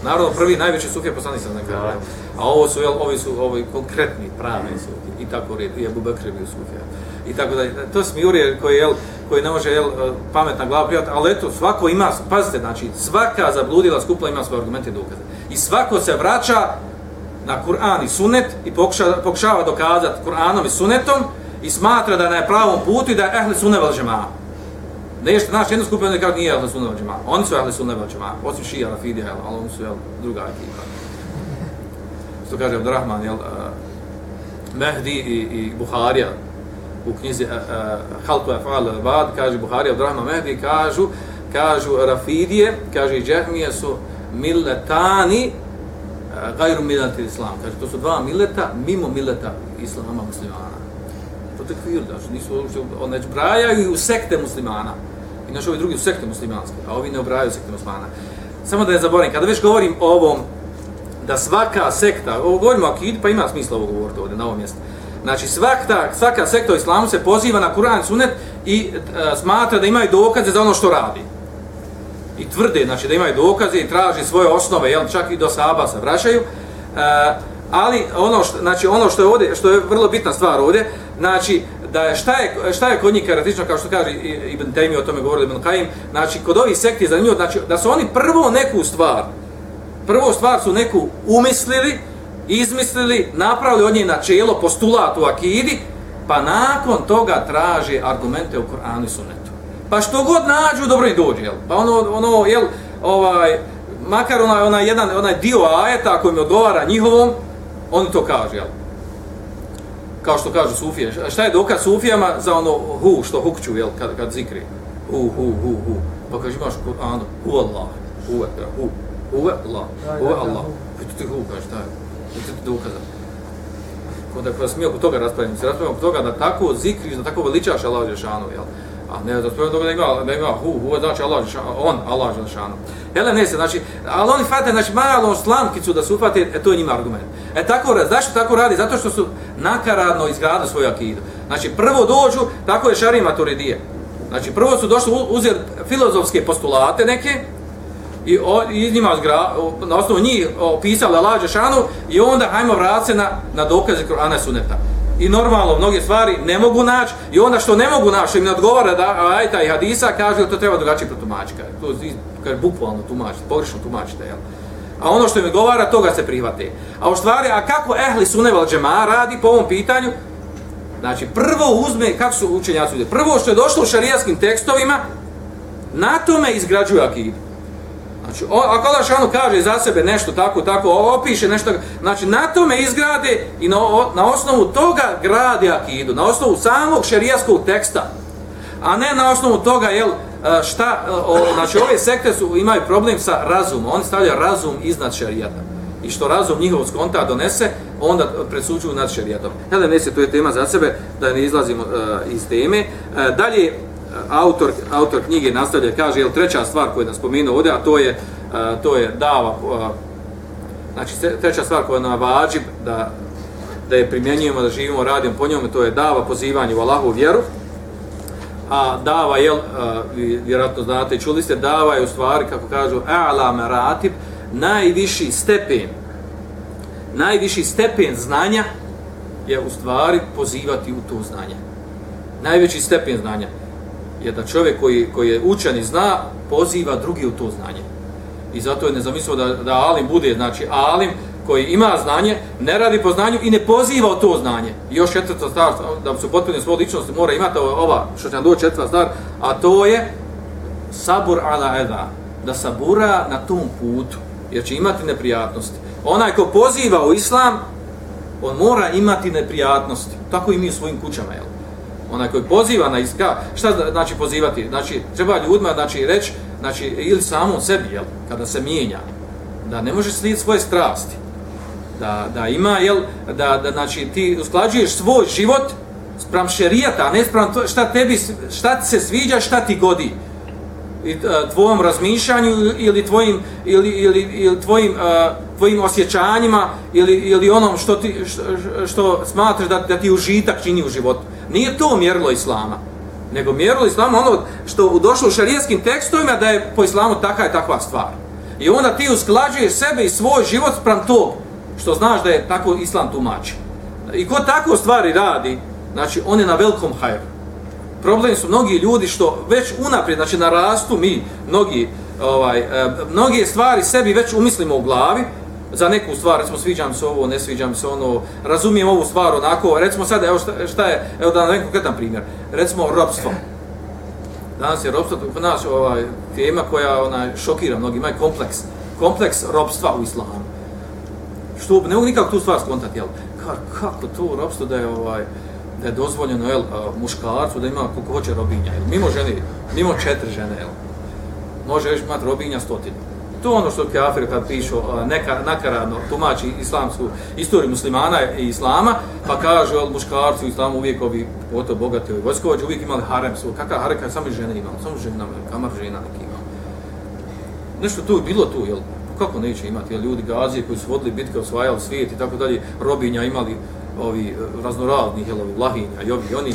Naravno, prvi najveći sufije poslani sam nekada. A ovo su, jel, ovi su ovi konkretni, pravi sufije. I tako red, i Abu Bakr bio sufije. I tako da, to smijurije koji, jel, koji ne može jel, e, pametna glava prijati, ali eto, svako ima, pazite, znači, svaka zabludila skupla ima svoje argumente i dokaze. I svako se vraća na Kur'an i Sunnet i pokušava, pokušava dokazati Kur'anom i Sunnetom i smatra da je pravom putu i da je ehli sunne vel džema'a. Nešto, znaš, jedna skupina ne kaže nije ehli sunne vel džema. Oni su ehli sunne vel džema. Osim šija, rafidija, jel, ali oni su jel, druga ekipa. Što kaže Abdurrahman, jel, uh, Mehdi i, i Buharija, u knjizi Halku Afal Bad, kaže Buhari, Abdurrahman Mehdi, kažu, kažu Rafidije, kaže Džehmije su milletani gajru milati islam. Kaže, to su dva mileta mimo mileta islama muslimana. To je kvir, znači, nisu uopšte, brajaju u sekte muslimana. I naši ovi drugi u sekte muslimanske, a ovi ne obrajaju sekte muslimana. Samo da ne zaboravim, kada već govorim o ovom, da svaka sekta, ovo govorimo o akid, pa ima smisla ovo govoriti ovdje na ovom mjestu. Znači svaka, svaka sekta u islamu se poziva na Kur'an sunet Sunnet i e, smatra da imaju dokaze za ono što radi. I tvrde, znači da imaju dokaze i traži svoje osnove, jel, čak i do Saba se vraćaju. E, ali ono što, znači ono što je ovdje, što je vrlo bitna stvar ovdje, znači da je šta je šta je kod njih karakteristično kao što kaže Ibn Taymi o tome govorili Ibn Qayyim, znači kod ovih sekti zanimljivo znači da su oni prvo neku stvar prvo stvar su neku umislili, izmislili, napravili od nje načelo, postulat u akidi, pa nakon toga traže argumente u Koranu i Sunnetu. Pa što god nađu, dobro i dođe, jel? Pa ono, ono, jel, ovaj, makar onaj, onaj, jedan, onaj dio ajeta koji mi odgovara njihovom, oni to kaže, jel? Kao što kažu Sufije. Šta je dokaz Sufijama za ono hu, što hukću, jel, kad, kad zikri? Hu, hu, hu, hu. Pa kaže, imaš Kur'an, hu Allah, hu, hu, hu, Allah, hu, Allah. I tu ti hu, kaže, taj. I nikakvih ti dokaza. Kada kada smije oko toga raspravljamo, se raspravljamo oko toga da tako zikriš, da tako veličaš Allah Žešanu, jel? A ne, da spojimo toga da ima, da ima hu, hu, znači Allah Žešanu, on, Allah Žešanu. Hele, ne se, znači, ali oni fate, znači, malo slamkicu da se upate, e, to je njima argument. E, tako, zašto tako radi? Zato što su nakaradno izgradili svoju akidu. Znači, prvo dođu, tako je šarima Turidije. Znači, prvo su došli uzeti filozofske postulate neke, i o, iz njima zgra, na osnovu njih opisali Allah Đešanu i onda hajmo vratiti se na, na dokaze Kur'ana Suneta. I normalno, mnoge stvari ne mogu naći i onda što ne mogu naći, što im ne odgovara da ajta i hadisa, kaže to treba drugačije protumačiti. To je bukvalno tumačiti, pogrešno tumačite, jel? A ono što im odgovara, toga se prihvate. A u stvari, a kako ehli suneval džema radi po ovom pitanju? Znači, prvo uzme, kako su učenjaci uzme, prvo što je došlo u šarijaskim tekstovima, na tome izgrađuju akidu. Znači, o, ako Allah šanu kaže za sebe nešto tako, tako, opiše nešto, znači, na tome izgrade i na, na osnovu toga grade akidu, na osnovu samog šerijaskog teksta, a ne na osnovu toga, jel, e, šta, e, o, znači, ove sekte su, imaju problem sa razumom, oni stavljaju razum iznad šerijata. I što razum njihov skonta donese, onda presuđuju nad šerijatom. Hada ne se, to je tema za sebe, da ne izlazimo uh, iz teme. Uh, dalje, autor, autor knjige nastavlja kaže jel treća stvar koju nam spomenuo ovdje, a to je, a, to je dava, a, znači treća stvar koja nam vađi da, da je primjenjujemo, da živimo, radimo po njome, to je dava pozivanje u Allahu vjeru, a dava, jel, a, vjerojatno znate, čuli ste, dava je u stvari, kako kažu, a'la maratib, najviši stepen, najviši stepen znanja je u stvari pozivati u to znanje. Najveći stepen znanja je da čovjek koji, koji je učen i zna, poziva drugi u to znanje. I zato je nezamislivo da, da Alim bude, znači Alim koji ima znanje, ne radi po znanju i ne poziva u to znanje. I još četvrta stvar, da se potpunio svoju ličnost, mora imati ova, što će nam doći četvrta stvar, a to je sabur ala eda, da sabura na tom putu, jer će imati neprijatnosti. Onaj ko poziva u islam, on mora imati neprijatnosti. Tako i mi u svojim kućama, jel? Onaj koji poziva na iska, šta znači pozivati? Znači, treba ljudima znači, reći, znači, ili samom sebi, jel, kada se mijenja, da ne može slijediti svoje strasti, da, da ima, jel, da, da znači, ti usklađuješ svoj život sprem šerijata, a ne sprem to, šta tebi, šta ti se sviđa, šta ti godi i e, tvojom razmišljanju ili tvojim ili ili ili tvojim uh, tvojim osjećanjima ili ili onom što ti što, što smatraš da da ti užitak čini u životu. Nije to mjerilo islama, nego mjerilo islama ono što u došlo u šerijskim tekstovima da je po islamu taka i takva stvar. I onda ti usklađuješ sebe i svoj život spram tog što znaš da je tako islam tumači. I ko tako stvari radi, znači on je na velikom hajru. Problem su mnogi ljudi što već unaprijed, znači na rastu mi, mnogi, ovaj, e, mnogi stvari sebi već umislimo u glavi, za neku stvar, recimo sviđam se ovo, ne sviđam se ono, razumijem ovu stvar onako, recimo sada, evo šta, šta je, evo da vam konkretan primjer, recimo robstvo. Danas je robstvo, to naš ovaj, tema koja ona, šokira mnogi, ima kompleks, kompleks robstva u islamu. Što ne mogu nikako tu stvar skontati, jel? Kar, kako to robstvo da je ovaj, da je dozvoljeno jel, muškarcu da ima koliko hoće robinja, jel? Mimo žene, mimo četiri žene, jel? Može još imati robinja stotinu. To ono što kafir kad pišu neka, nakaradno tumači islamsku istoriju muslimana i islama, pa kaže al muškarcu islamu uvijek ovi pogotovo bogati ovi vojskovođi uvijek imali harem svoj. Kakav harem kad samo žene imali, samo žena, kamar žena neki imali. Nešto tu je bilo tu, jel? Kako neće imati, jel? Ljudi gazije koji su vodili bitke, osvajali svijet i tako dalje, robinja imali ovi e, raznorazni jel, lahinja i ovi, oni.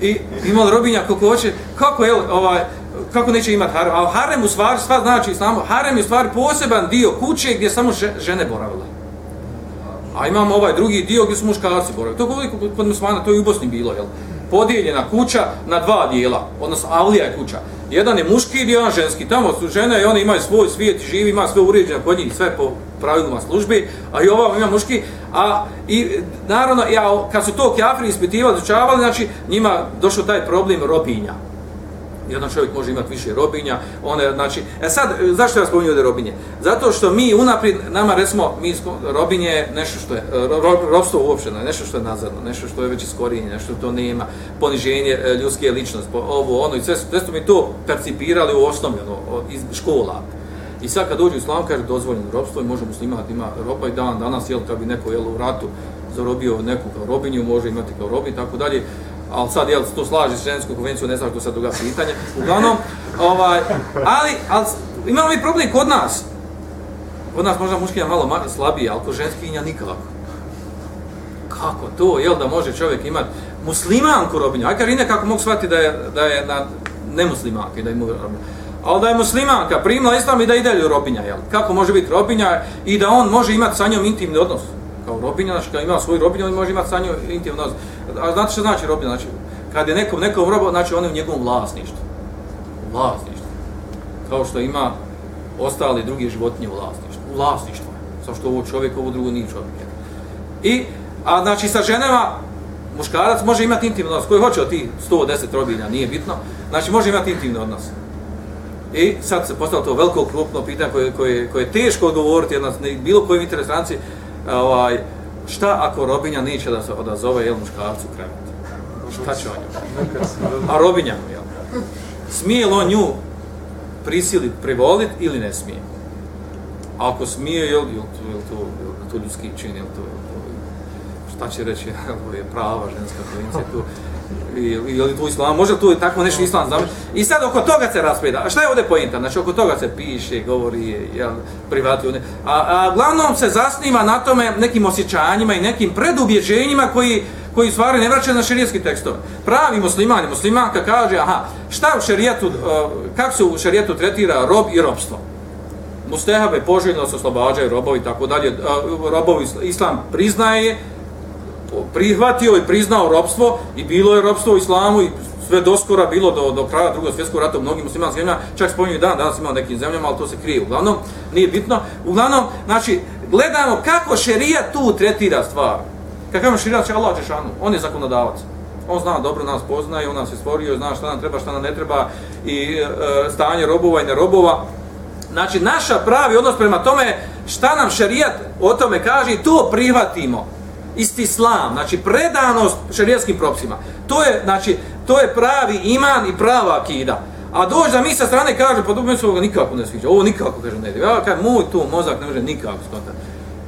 I imali robinja kako hoće, kako, jel, ovaj, kako neće imati harem? A harem u stvari, sva znači samo harem je u stvari poseban dio kuće gdje samo žene boravile. A imamo ovaj drugi dio gdje su muškarci boravili. To je kod muslimana, to je u Bosni bilo, jel? Podijeljena kuća na dva dijela, odnosno avlija je kuća. Jedan je muški dio, jedan ženski. Tamo su žene i one imaju svoj svijet, živi, ima sve uređeno kod njih, sve po pravilima službi, a i ova ima muški. A i naravno, ja, kad su to kjafri ispitivali, izučavali, znači njima došao taj problem robinja jedan čovjek može imati više robinja, one, znači, e sad, e, zašto ja spominju ovdje robinje? Zato što mi unaprijed, nama recimo, mi robinje je nešto što je, e, ro, robstvo uopšte, nešto što je nazadno, nešto što je već iskorijenje, nešto to nema, poniženje e, ljudske ličnosti, ovo, ono, i sve, sve smo mi to percipirali u osnovi, ono, iz škola. I sad kad dođe u islam, kaže, dozvoljeno robstvo i možemo imati, ima roba i dan, danas, jel, kad bi neko, jel, u ratu zarobio neku kao robinju, može imati kao robin i tako dalje, ali sad jel to slaže s ženskom konvencijom, ne znam to sad druga pitanje. Uglavnom, ovaj, ali, ali imamo mi problem kod nas. Kod nas možda muškinja malo slabije, ali kod ženskinja nikako. Kako to, jel da može čovjek imati muslimanku robinju? Aj Karine kako mogu shvatiti da je, da je na nemuslimanke, da je robinju? Ali da je muslimanka primila islam i da ide u robinja, jel? Kako može biti robinja i da on može imati sa njom intimni odnos? Kao robinja, znači kad ima svoju robinju, on može imati sa njom intimni odnos a znate što znači robina? Znači, kad je nekom nekom robo, znači on je u njegovom vlasništvu. Vlasništvu. Kao što ima ostali drugi životinje u vlasništvu. U vlasništvu. Samo što ovo čovjek, ovo drugo nije čovjek. I, a znači sa ženama, muškarac može imati intimni odnos. Koji hoće od tih 110 robinja, nije bitno. Znači može imati intimni odnos. I sad se postalo to veliko krupno pitanje koje, koje, koje je teško odgovoriti jedna, bilo kojim interesanci, ovaj, šta ako robinja neće da se odazove jel muškarcu krevet? Šta će on? A robinja mu, jel? Smije li on nju prisilit, privolit ili ne smije? A ako smije, jel, jel, to, jel, to, jel, to ljudski čin, jel, to, jel, to, šta će reći, jel, je prava ženska provincija, tu, i, li tu islam, može to tako nešto islam znam. I sad oko toga se raspeda. A šta je ovdje pojenta? Znači oko toga se piše, govori, jel, privati. A, a glavnom se zasniva na tome nekim osjećanjima i nekim predubjeđenjima koji koji stvari ne vraćaju na šerijetski tekstove. Pravi muslimani, muslimanka kaže, aha, šta u šerijetu, e, kako se u šerijetu tretira rob i robstvo? Mustehabe poželjno se oslobađaju robovi, tako dalje, e, robovi islam priznaje, prihvatio i priznao robstvo i bilo je robstvo u islamu i sve doskora bilo do, do kraja drugog svjetskog rata u mnogim muslimanskim zemljama, čak spominju dan, danas imamo nekim zemljama, ali to se krije. Uglavnom, nije bitno. Uglavnom, znači, gledamo kako šerija tu tretira stvar. Kako imamo šerija, će znači, Allah Češanu, on je zakonodavac. On zna dobro nas poznaje, on nas je stvorio, zna šta nam treba, šta nam ne treba i e, stanje robova i nerobova. Znači, naša pravi odnos prema tome šta nam šerijat o tome kaže, to prihvatimo isti islam, znači predanost šerijskim propisima. To je, znači, to je pravi iman i prava akida. A dođe da mi sa strane kaže, pa dobro, se nikako ne sviđa, ovo nikako, kaže, ne Ja kažem, moj tu mozak ne može nikako skontati.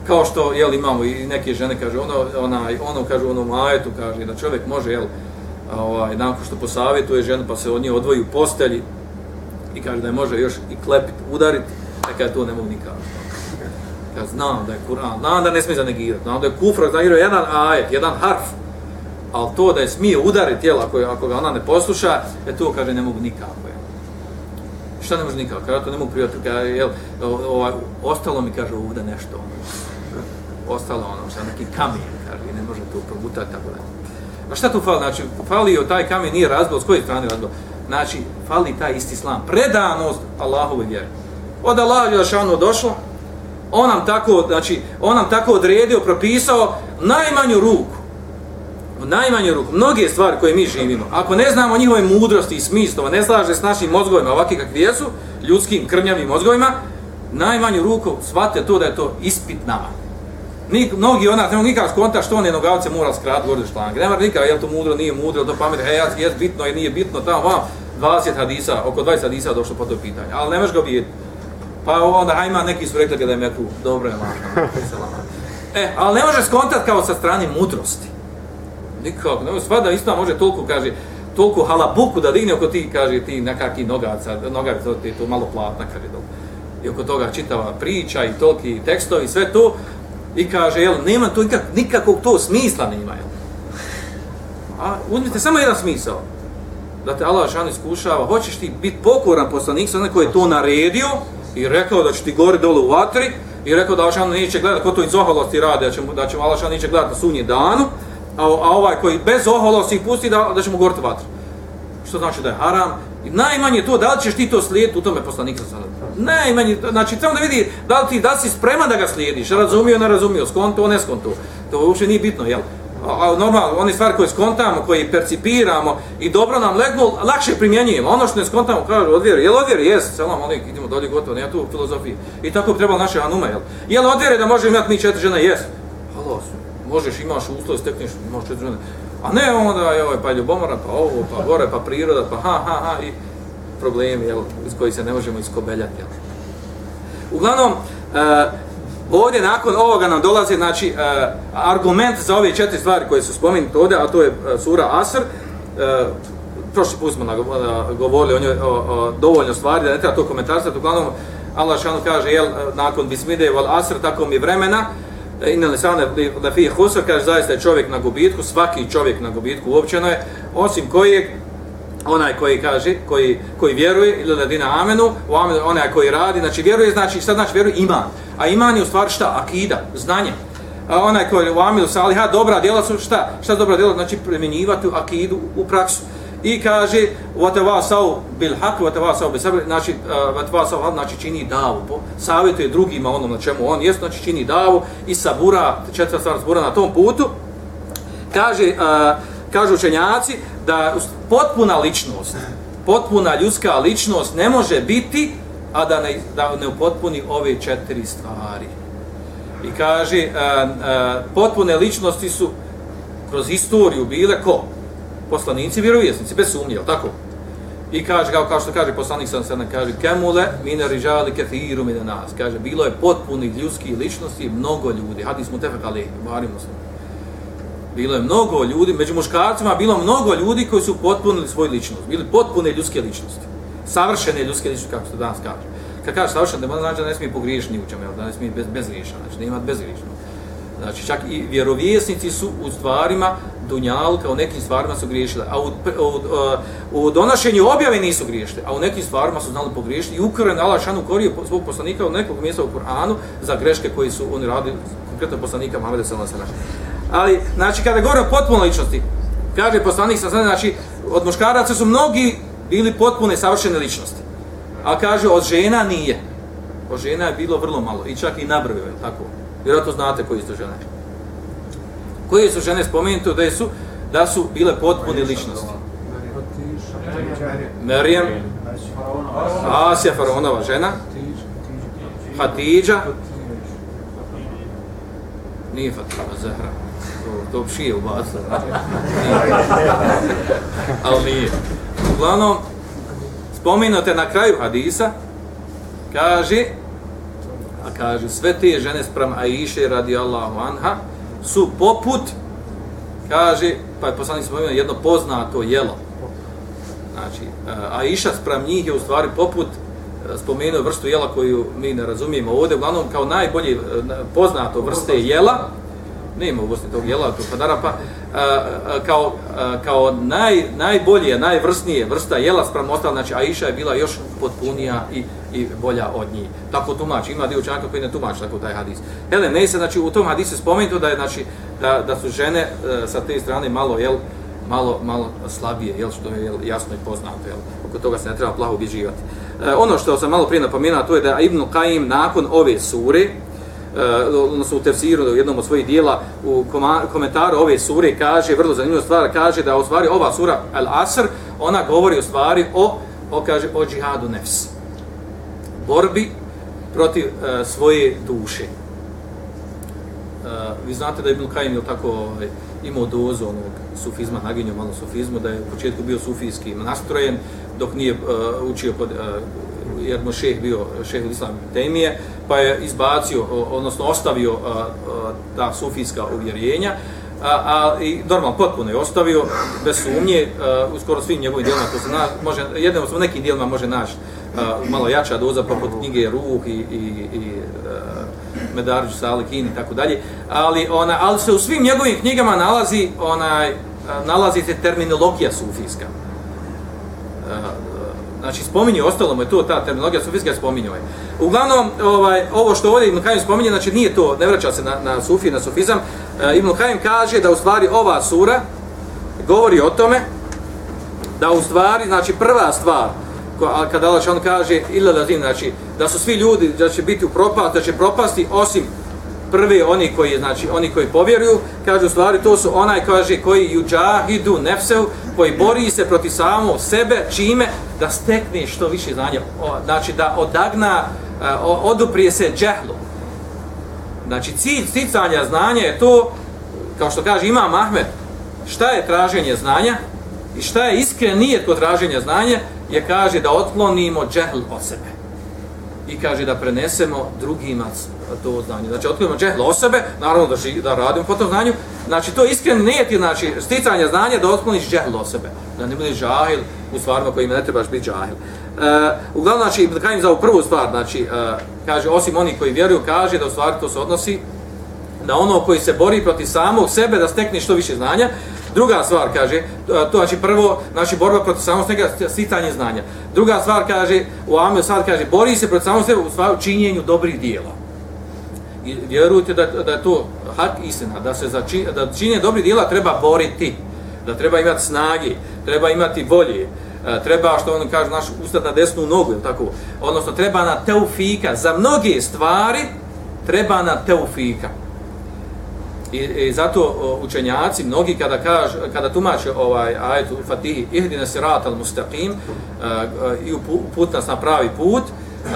Kao što, jel, imamo i neke žene, kaže, ono, ona, ono, kaže, ono, majetu, kaže, da čovjek može, jel, ovaj, nakon što posavjetuje ženu, pa se od nje odvoji u postelji i kaže da je može još i klepit, udarit, neka to ne mogu nikako ja znam da je Kur'an, znam da ne smije zanegirati, znam da je kufra zanegirao jedan ajet, jedan harf, ali to da je smije udariti tijela ako, ako ga ona ne posluša, je to kaže ne mogu nikako. Je. Šta ne može nikako? Kada to ne mogu prijatelj, kada je, jel, ovaj, ostalo mi kaže ovdje nešto, ono, ostalo ono, sa neki kamen, kaže, ne može to probutati, tako da. A šta tu fali? Znači, fali taj kamen nije razbol, s koje strane razbol? Znači, fali taj isti islam, predanost Allahove vjeri. Od Allaha je došlo, on nam tako, znači, on nam tako odredio, propisao najmanju ruku. U najmanju ruku. Mnoge stvari koje mi živimo. Ako ne znamo njihove mudrosti i smislova, ne slaže s našim mozgovima ovakvi kakvi jesu, ljudskim krnjavim mozgovima, najmanju ruku shvate to da je to ispit nama. Nik, mnogi ona, ne mogu nikak skonta što on je nogavce mora skrat gore šlang. Ne mora nikak, je to mudro, nije mudro, to pamet, hej, je bitno, je nije bitno, tamo, vam, 20 hadisa, oko 20 hadisa došlo po to pitanje. Ali ne možeš ga vidjeti Pa onda, hajma, neki su rekli da je mekru, dobro je lahko. e, ali ne može skontat kao sa strane mudrosti. Nikako, ne može, svada islam može toliko, kaže, toliko halabuku da digne oko ti, kaže, ti nekakvi nogaca, nogaca, ti to malo platna, kaže, dobro. I oko toga čitava priča i toliki tekstovi, sve to, i kaže, jel, nema to nikak, nikakvog to smisla nema, jel. A uzmite samo jedan smisao, da te Allah šan iskušava, hoćeš ti biti pokoran poslanik sa onaj koji je to naredio i rekao da će ti gori dole u vatri i rekao da Alšan neće gledati ko to iz oholosti radi, da će, da će Alšan neće gledati na sunje danu, a, a ovaj koji bez oholosti ih pusti da, da će mu goriti vatru. Što znači da je haram? I najmanje to, da li ćeš ti to slijediti u tome poslanika sada? Najmanje, znači samo da vidi da li ti da si spreman da ga slijediš, razumio, ne razumio, skonto, ne skonto. To uopće nije bitno, jel? A normalno, one stvari koje skontamo, koje percipiramo i dobro nam legnu, lakše primjenjujemo. Ono što ne skontamo, kaže, odvjeri, jel odvjeri? Jes, selam, ali idemo dolje gotovo, nema tu filozofije. I tako bi trebalo naše anume, jel? Jel odvjeri da može imati mi četiri žene? Jes. Halo, možeš, imaš uslov, stekneš, imaš četiri žene. A ne onda, je pa ljubomora, pa ovo, pa gore, pa priroda, pa ha, ha, ha, i problemi, jel, iz koji se ne možemo iskobeljati, jel? Uglavnom, uh, ovdje nakon ovoga nam dolazi znači uh, argument za ove četiri stvari koje su spomenute ovdje, a to je uh, sura Asr. Uh, prošli put smo govorili o, njoj, o, o dovoljno stvari, da ne treba to komentarsati, uglavnom Allah šanu kaže, jel, nakon bismide val asr, tako mi vremena, inna lisane da fi husr, kaže, zaista je čovjek na gubitku, svaki čovjek na gubitku uopćeno je, osim kojeg, onaj koji kaže, koji, koji vjeruje, ili ladina amenu, onaj koji radi, znači vjeruje, znači, sad znači vjeruje iman. A iman je u stvari šta? Akida, znanje. A onaj koji je u amilu saliha, dobra djela su šta? Šta dobra djela? Znači primjenjivati akidu u praksu. I kaže, vatava sav bil hak, vatava sav bil sabri, znači, vatava sav znači čini davu, po, savjetuje drugima onom na čemu on jest, znači čini davu i sabura, četvrta stvar sabura na tom putu. Kaže, a, kažu učenjaci da potpuna ličnost, potpuna ljudska ličnost ne može biti a da ne, da ne upotpuni ove četiri stvari. I kaže, a, a, potpune ličnosti su kroz historiju bile ko? Poslanici, vjerovjesnici, bez sumnje, tako? I kaže, kao, kao što kaže poslanik sam sada, kaže, kemule mine rižali kefiru mine nas. Kaže, bilo je potpunih ljudskih ličnosti, mnogo ljudi. Hadis mu tefekali, barimo se. Bilo je mnogo ljudi, među muškarcima bilo mnogo ljudi koji su potpunili svoju ličnost. Bili potpune ljudske ličnosti savršene ljudske ličnosti, kako se danas kaže. Kad kaže savršene, da znači da ne smije pogriješiti ni u čemu, da ne smije bez, bezgriješan, znači da ima bezgriješno. Znači čak i vjerovjesnici su u stvarima dunjalka, u nekim stvarima su griješili, a u, u, u, u donošenju objave nisu griješili, a u nekim stvarima su znali pogriješiti i ukren Allah šanu korio svog poslanika u nekog mjesta u Kur'anu za greške koje su oni radili, konkretno poslanika Muhammeda sallallahu alejhi Ali, znači, kada govorimo o potpunoj ličnosti, kaže poslanik sa znači, od muškaraca su mnogi bili potpune savršene ličnosti. A kaže, od žena nije. Od žena je bilo vrlo malo. I čak i nabrvio je tako. Vjerojatno znate koji su žene. Koje su žene spomenute da su da su bile potpune ličnosti. Merijem, Asija Faraonova žena, Hatidža, nije Fatima, Zahra, to, to šije u ali nije uglavnom, spominute na kraju hadisa, kaže, a kaže, sve te žene sprem Aisha radi Allahu anha, su poput, kaže, pa je poslanik spomenuo jedno poznato jelo. Znači, e, Aisha sprem njih je u stvari poput, e, spomenuo vrstu jela koju mi ne razumijemo ovdje, uglavnom kao najbolje e, poznato vrste jela, nema u Bosni tog jela, to padara, pa kao, kao naj, najbolje, najvrsnije vrsta jela sprem ostala, znači Aisha je bila još potpunija i, i bolja od njih. Tako tumači, ima dio čanka koji ne tumači tako taj hadis. Hele, ne se, znači u tom hadisu spomenuto da je, znači, da, da su žene e, sa te strane malo, jel, malo, malo slabije, jel, što je jel, jasno i poznato, jel, oko toga se ne treba plaho obježivati. E, ono što sam malo prije napomenuo, to je da Ibn Qaim nakon ove sure, uh, odnosno u tefsiru, u jednom od svojih dijela, u komentaru ove sure kaže, vrlo zanimljiva stvar, kaže da u stvari ova sura Al-Asr, ona govori u stvari o, o, kaže, o džihadu nefs. Borbi protiv uh, svoje duše. Uh, vi znate da je Ibn Kajim tako ovaj, imao dozu onog sufizma, naginjao malo sufizmu, da je u početku bio sufijski nastrojen, dok nije uh, učio pod, uh, jer mu šeh bio šeh Islam Temije, pa je izbacio, odnosno ostavio uh, uh, ta sufijska uvjerenja, a, a i normalno potpuno je ostavio bez sumnje uh, u skoro svim njegovim djelima to se na, može jednom u nekim dijelima može naći uh, malo jača doza poput knjige Ruh i, i, i Medarđu Salikin i tako dalje ali ona ali se u svim njegovim knjigama nalazi onaj nalazi se terminologija sufijska znači spominju, ostalo mu je to ta terminologija sufijska spominju je. Ovaj. Uglavnom ovaj ovo što ovdje Ibn Kajim spominje znači nije to ne vraća se na na sufi na sufizam. E, Ibn Kajim kaže da u stvari ova sura govori o tome da u stvari znači prva stvar kada Allah on kaže illa lazim znači da su svi ljudi da će biti u propast da će propasti osim prvi oni koji znači oni koji povjeruju. Kažu u stvari to su onaj kaže koji yujahidu nefsehu koji bori se protiv samog sebe čime? Da stekne što više znanja. O, znači da odagna e, o, oduprije se džehlu. Znači cilj sticanja znanja je to kao što kaže imam Ahmed šta je traženje znanja i šta je iskren nije kod traženja znanja je kaže da otklonimo džehl od sebe i kaže da prenesemo drugima to znanje. Znači, otkrivamo džehla o sebe, naravno da, ži, da radimo po tom znanju. Znači, to iskreno nije ti, znači, sticanje znanja da otkloniš džehla o sebe. Da ne budeš džahil u stvarima kojima ne trebaš biti džahil. Uh, uglavnom, znači, da kažem za ovu prvu stvar, znači, e, kaže, osim oni koji vjeruju, kaže da u stvari to se odnosi na ono koji se bori protiv samog sebe da stekne što više znanja. Druga stvar kaže, to znači prvo, znači borba protiv samog sebe, sticanje znanja. Druga stvar kaže, u Amel sad kaže, bori se protiv samog sebe u stvari činjenju dobrih dijela. I vjerujte da, da je to hak istina, da se za čin, da činje dobrih dijela treba boriti, da treba imati snage, treba imati volje, e, treba, što on kaže, naš ustat na desnu nogu, tako? odnosno treba na teufika, za mnoge stvari treba na teufika. I, i zato učenjaci mnogi kada kaže kada tumače ovaj ajet u Fatihi ihdina siratal mustaqim e, e, i uput nas na pravi put e,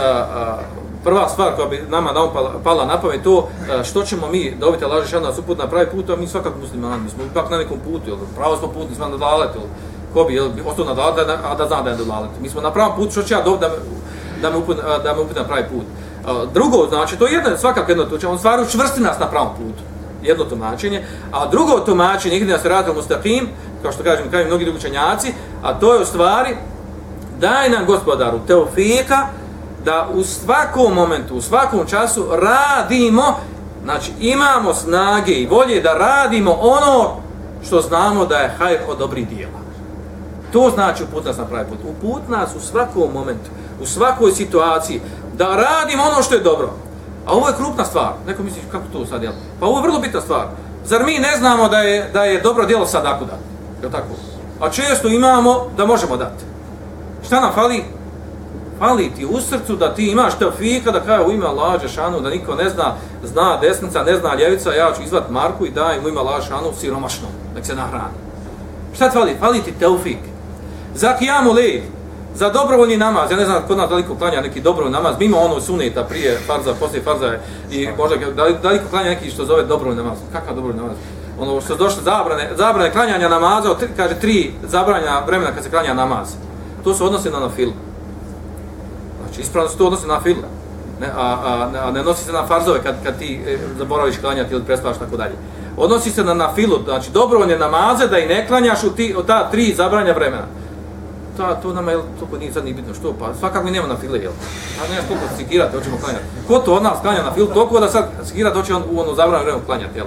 prva stvar koja bi nama da pala, pala na pamet to što ćemo mi dobiti Allah šan nas uput na pravi put a mi svakako muslimani mi smo ipak na nekom putu jel pravo smo put nismo na dalalet jel. Ko bi jel ostao na dalalet a da zna da je dalalet. Mi smo na pravom putu što ću ja dobiti da, da me uput da me uput na pravi put. Drugo znači to je jedno svakako jedno to on stvari učvrsti nas na pravom putu jedno tumačenje, a drugo tumačenje, ihdina sirata mustaqim, kao što kažem, kao mnogi drugi učenjaci, a to je u stvari, daj nam gospodaru teofika, da u svakom momentu, u svakom času radimo, znači imamo snage i volje da radimo ono što znamo da je hajr od dobrih dijela. To znači uput nas na pravi put. Uput nas u svakom momentu, u svakoj situaciji, da radimo ono što je dobro. A ovo je krupna stvar. Neko misli kako to sad je? Pa ovo je vrlo bitna stvar. Zar mi ne znamo da je da je dobro djelo sad ako dati? Je tako? A često imamo da možemo dati. Šta nam fali? Fali ti u srcu da ti imaš te fika da kaže u ime Allah Žešanu, da niko ne zna, zna desnica, ne zna ljevica, ja ću izvat Marku i daj mu ime Allah Žešanu siromašno, nek se nahrani. Šta ti fali? Fali ti teufik. Za kijamu lejt, za dobrovoljni namaz, ja ne znam kod nas daliko klanja neki dobrovoljni namaz, mimo ono suneta prije farza, poslije farza i možda daliko klanja neki što zove dobrovoljni namaz. Kakav dobrovoljni namaz? Ono što su došle zabrane, zabrane klanjanja namaza, kaže tri zabranja vremena kad se klanja namaz. To se odnosi na na film. Znači, ispravno se to odnosi na fil. Ne, a, a, a, ne nosi se na farzove kad, kad ti e, zaboraviš klanjati ili prespavaš tako dalje. Odnosi se na na filu, znači dobrovoljne namaze da i ne klanjaš u, ti, u ta tri zabranja vremena ta, to nama je toliko nije sad ni bitno što, pa svakako mi nema na file, jel? A ne znam koliko sikirate, hoćemo klanjati. Ko to od nas klanja na fil, toliko da sad sikirate, hoće on u ono zabrano vremenu klanjati, jel?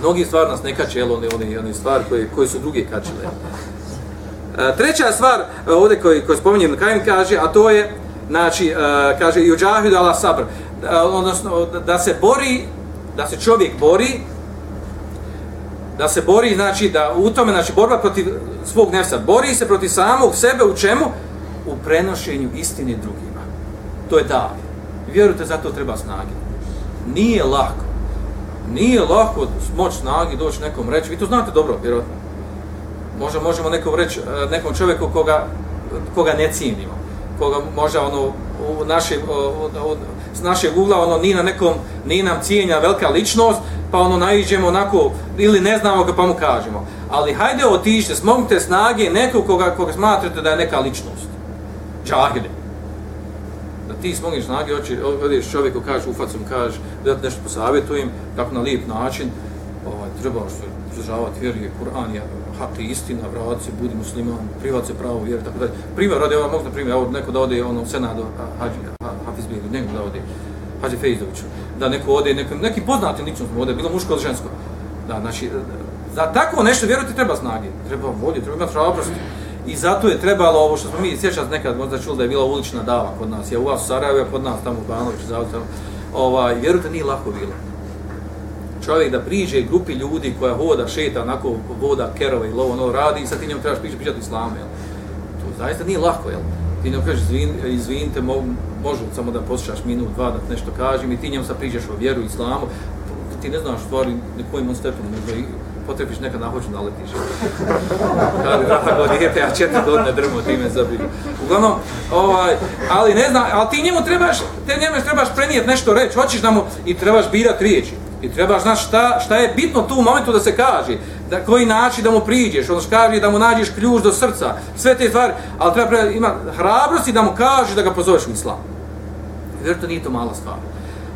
Mnogi stvari nas ne kače, jel, oni, oni, one stvari koje, koje su druge kačile. E, treća stvar e, ovdje koji, koji spominjem Kajim kaže, a to je, znači, e, kaže, i uđahidu ala sabr, e, odnosno, da se bori, da se čovjek bori, da se bori, znači da u tome, znači borba protiv svog nefsa, bori se protiv samog sebe u čemu? U prenošenju istine drugima. To je da. Vjerujte, zato treba snage. Nije lako. Nije lako moć snagi doći nekom reći, vi to znate dobro, vjerojatno. Možda možemo nekom reći, e, nekom čovjeku koga, koga ne cijenimo, koga možda ono, u našem, s našeg ugla, ono, ni na nekom, ni nam cijenja velika ličnost, pa ono naiđemo onako, ili ne znamo ga pa mu kažemo. Ali hajde otište, smognite snage nekog koga, koga smatrate da je neka ličnost. Džahide. Da ti smogneš snage, oči, odeš čovjeku, kaže, ufacom, kaže, da ti nešto posavjetujem, tako na lijep način, ovaj, trebaš što izražavati vjeru je Kur'an, je hak i istina, vrat se, budi musliman, privat se pravo vjeru, tako dalje. Primjer, radi, ovaj možda primjer, evo, neko da ode ono, Senado, Hađi, Hafiz Bilu, neko da ode, Hađi Fejzoviću, da neko ode, nekim, neki poznati ličnost ode, bilo muško ili žensko. Da, znači, za tako nešto vjerujte treba snage, treba volje, treba imati hrabrosti. I zato je trebalo ovo što smo mi sjećati nekad možda čuli da je bila ulična dava kod nas. Ja u vas u Sarajevo, kod nas tamo u Banović, zavod Ovaj, vjerujte, nije lako bilo čovjek da priđe grupi ljudi koja hoda, šeta, onako voda, kerova i lovo, ono radi i sad ti njemu trebaš pričati, pričati islamu, jel? To zaista nije lako, jel? Ti njemu kažeš, izvin, izvinite, mogu, može samo da poslušaš minut, dva, da nešto kažem i ti njom sad priđeš o vjeru, islamu, ti ne znaš stvari na kojim on stepenu, možda i potrebiš nekad nahođu da letiš. Kada drago dijete, ja četiri godine drmo, ti me zabiju. Uglavnom, ovaj, ali ne znam, ali ti njemu trebaš, te njemu trebaš prenijeti nešto reći, hoćeš da mu i trebaš birati riječi. I treba znaš šta, šta je bitno tu u momentu da se kaže, da koji način da mu priđeš, ono što kaže da mu nađeš ključ do srca, sve te stvari, ali treba ima hrabrosti da mu kaže da ga pozoveš u islam. Vjerujte, nije to mala stvar.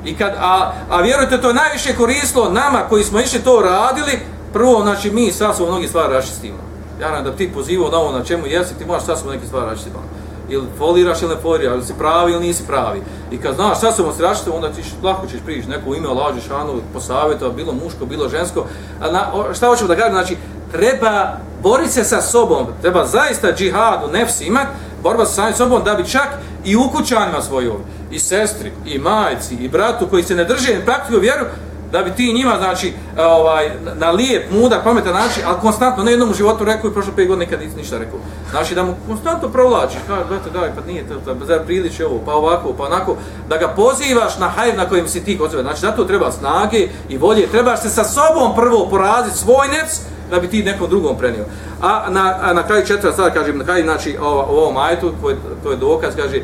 I kad, a, a vjerujte, to je najviše koristilo nama koji smo išli to radili, prvo, znači, mi sasvom mnogi stvari rašistimo. Ja nam da ti pozivao na ovo na čemu jesi, ti možeš smo neke stvari rašistimo. ili foliraš ili ne foliraš, ili si pravi ili nisi pravi. I kad znaš šta se rašistimo, onda ćeš, lako ćeš prići neko ime, lađeš Anu, posavjeta, bilo muško, bilo žensko. A na, šta hoćemo da kažem, znači, treba boriti se sa sobom, treba zaista džihad u nefsi imati, borba sa samim sobom da bi čak i u kućanima svojom, i sestri, i majci, i bratu koji se ne drže, ne praktikuju vjeru, da bi ti njima, znači, ovaj, na lijep, muda, pametan način, ali konstantno, ne jednom u životu rekao i prošlo 5 godina nikad ništa rekao. Znači, da mu konstantno provlačiš, kaže, brate, daj, pa nije to, to pa zar priliči ovo, pa ovako, pa onako, da ga pozivaš na hajv na kojem si ti kod sebe. Znači, zato treba snage i volje, trebaš se sa sobom prvo poraziti svoj nefs, da bi ti nekom drugom prenio. A na, a na kraju četvrta stvar, kažem, na kraju, znači, ovo, ovom ajetu, to je, to je dokaz, kaže,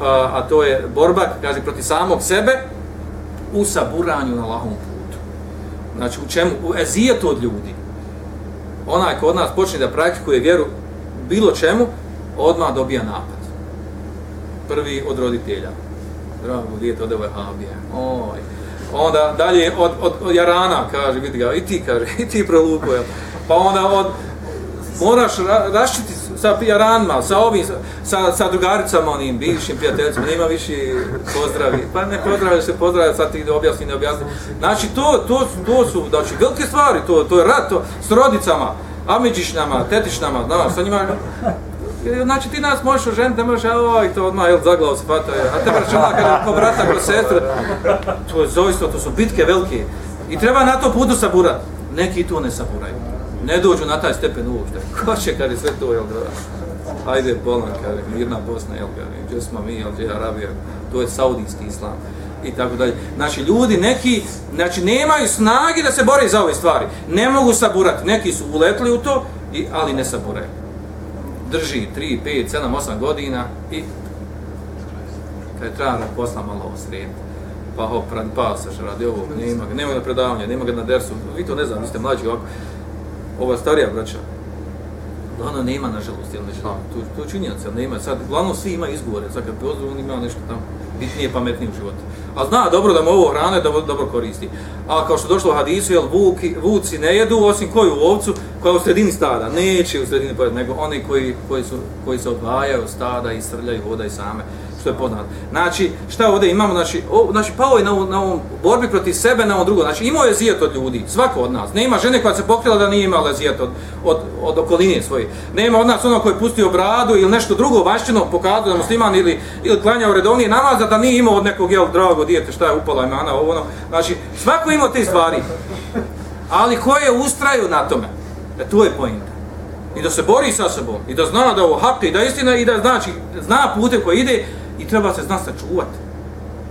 a, a to je borba, kaže, proti samog sebe, u saburanju na lahom Znači, u čemu? U ezijetu od ljudi. Onaj ko od nas počne da praktikuje vjeru bilo čemu, odmah dobija napad. Prvi od roditelja. Drago, dijete od ove habije. Oj. Onda dalje od, od, od jarana, kaže, vidi ga, i ti, kaže, i ti prolupo, Pa onda od, moraš ra, raščiti sa pijaranima, sa ovim, sa, sa drugaricama, onim bivšim prijateljicama, nema više pozdravi. Pa ne pozdravi se pozdravi, sad ti objasni, ne objasni. Znači, to, to, to su, znači, velike stvari, to, to je rat to, s rodicama, amiđišnjama, tetišnjama, znaš, sa njima, Znači ti nas možeš oženiti, ne možeš, oj, to odmah, jel, zaglav se pata, a te braš kada ko brata, ko sestra, to je zoistvo, to su bitke velike. I treba na to putu saburati. Neki to ne saburaju ne dođu na taj stepen uopšte. Ko će, kada sve to, jel, da, ajde bolan, kada mirna Bosna, jel, kada gdje smo mi, jel, gdje Arabija, to je saudijski islam i tako dalje. Znači, ljudi neki, znači, nemaju snage da se bore za ove stvari. Ne mogu saburati. Neki su uletli u to, i, ali ne sabore. Drži 3, 5, 7, 8 godina i kada je treba da posla malo ovo srediti pa hop, pa se radi ovo, nema ga, nema ga predavanja, nema ga na dersu, vi to ne znam, vi ste mlađi ovako, ova starija braća, glavno nema nažalost, jel nešto, to, to činjenica, nema, sad, glavno svi imaju izgovore, sad kad pozdrav, on ima nešto tamo, bitnije, pametnije u životu. A zna dobro da mu ovo hrane dobro, dobro koristi. A kao što došlo u hadisu, jel, vuki, vuci ne jedu, osim koju ovcu, koja u sredini stada, neće u sredini pojeti, nego oni koji, koji, su, koji se odvajaju od stada i srljaju voda i same što je poznato. Znači, šta ovdje imamo, znači, o, znači pao je na, na ovom borbi protiv sebe, na ovom drugo. Znači, imao je zijet od ljudi, svako od nas. Nema žene koja se pokrila da nije imala zijet od, od, od okoline svoje. Nema od nas ono koji je pustio bradu ili nešto drugo vaštino pokazao da musliman ili, ili klanjao redovnije namaza da nije imao od nekog, jel, drago dijete, šta je upala imana, ovo ono. Znači, svako imao te stvari. Ali koje ustraju na tome? E, tu je pojenta. I da se bori sa sobom, i da zna da ovo hapte, i da istina, i da znači, zna putem koji ide, i treba se znati sačuvati.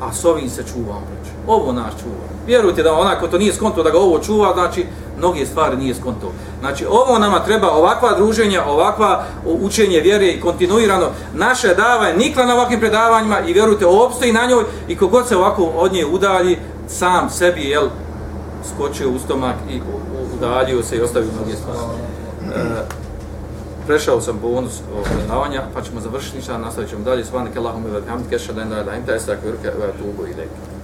A s ovim se čuva, brać. Ovo nas čuva. Vjerujte da onako to nije skonto da ga ovo čuva, znači mnoge stvari nije skonto. Znači ovo nama treba ovakva druženja, ovakva učenje vjere i kontinuirano. Naše dava je nikla na ovakvim predavanjima i vjerujte, opstoji na njoj i kogod se ovako od nje udalji, sam sebi, jel, skočio u stomak i udaljio se i ostavio mnoge stvari. E, prešao sam bonus predavanja, pa ćemo završiti, nastavit ćemo dalje. Svane, Allahum i velhamdike, šaden da da im taj stak virke, tubu i.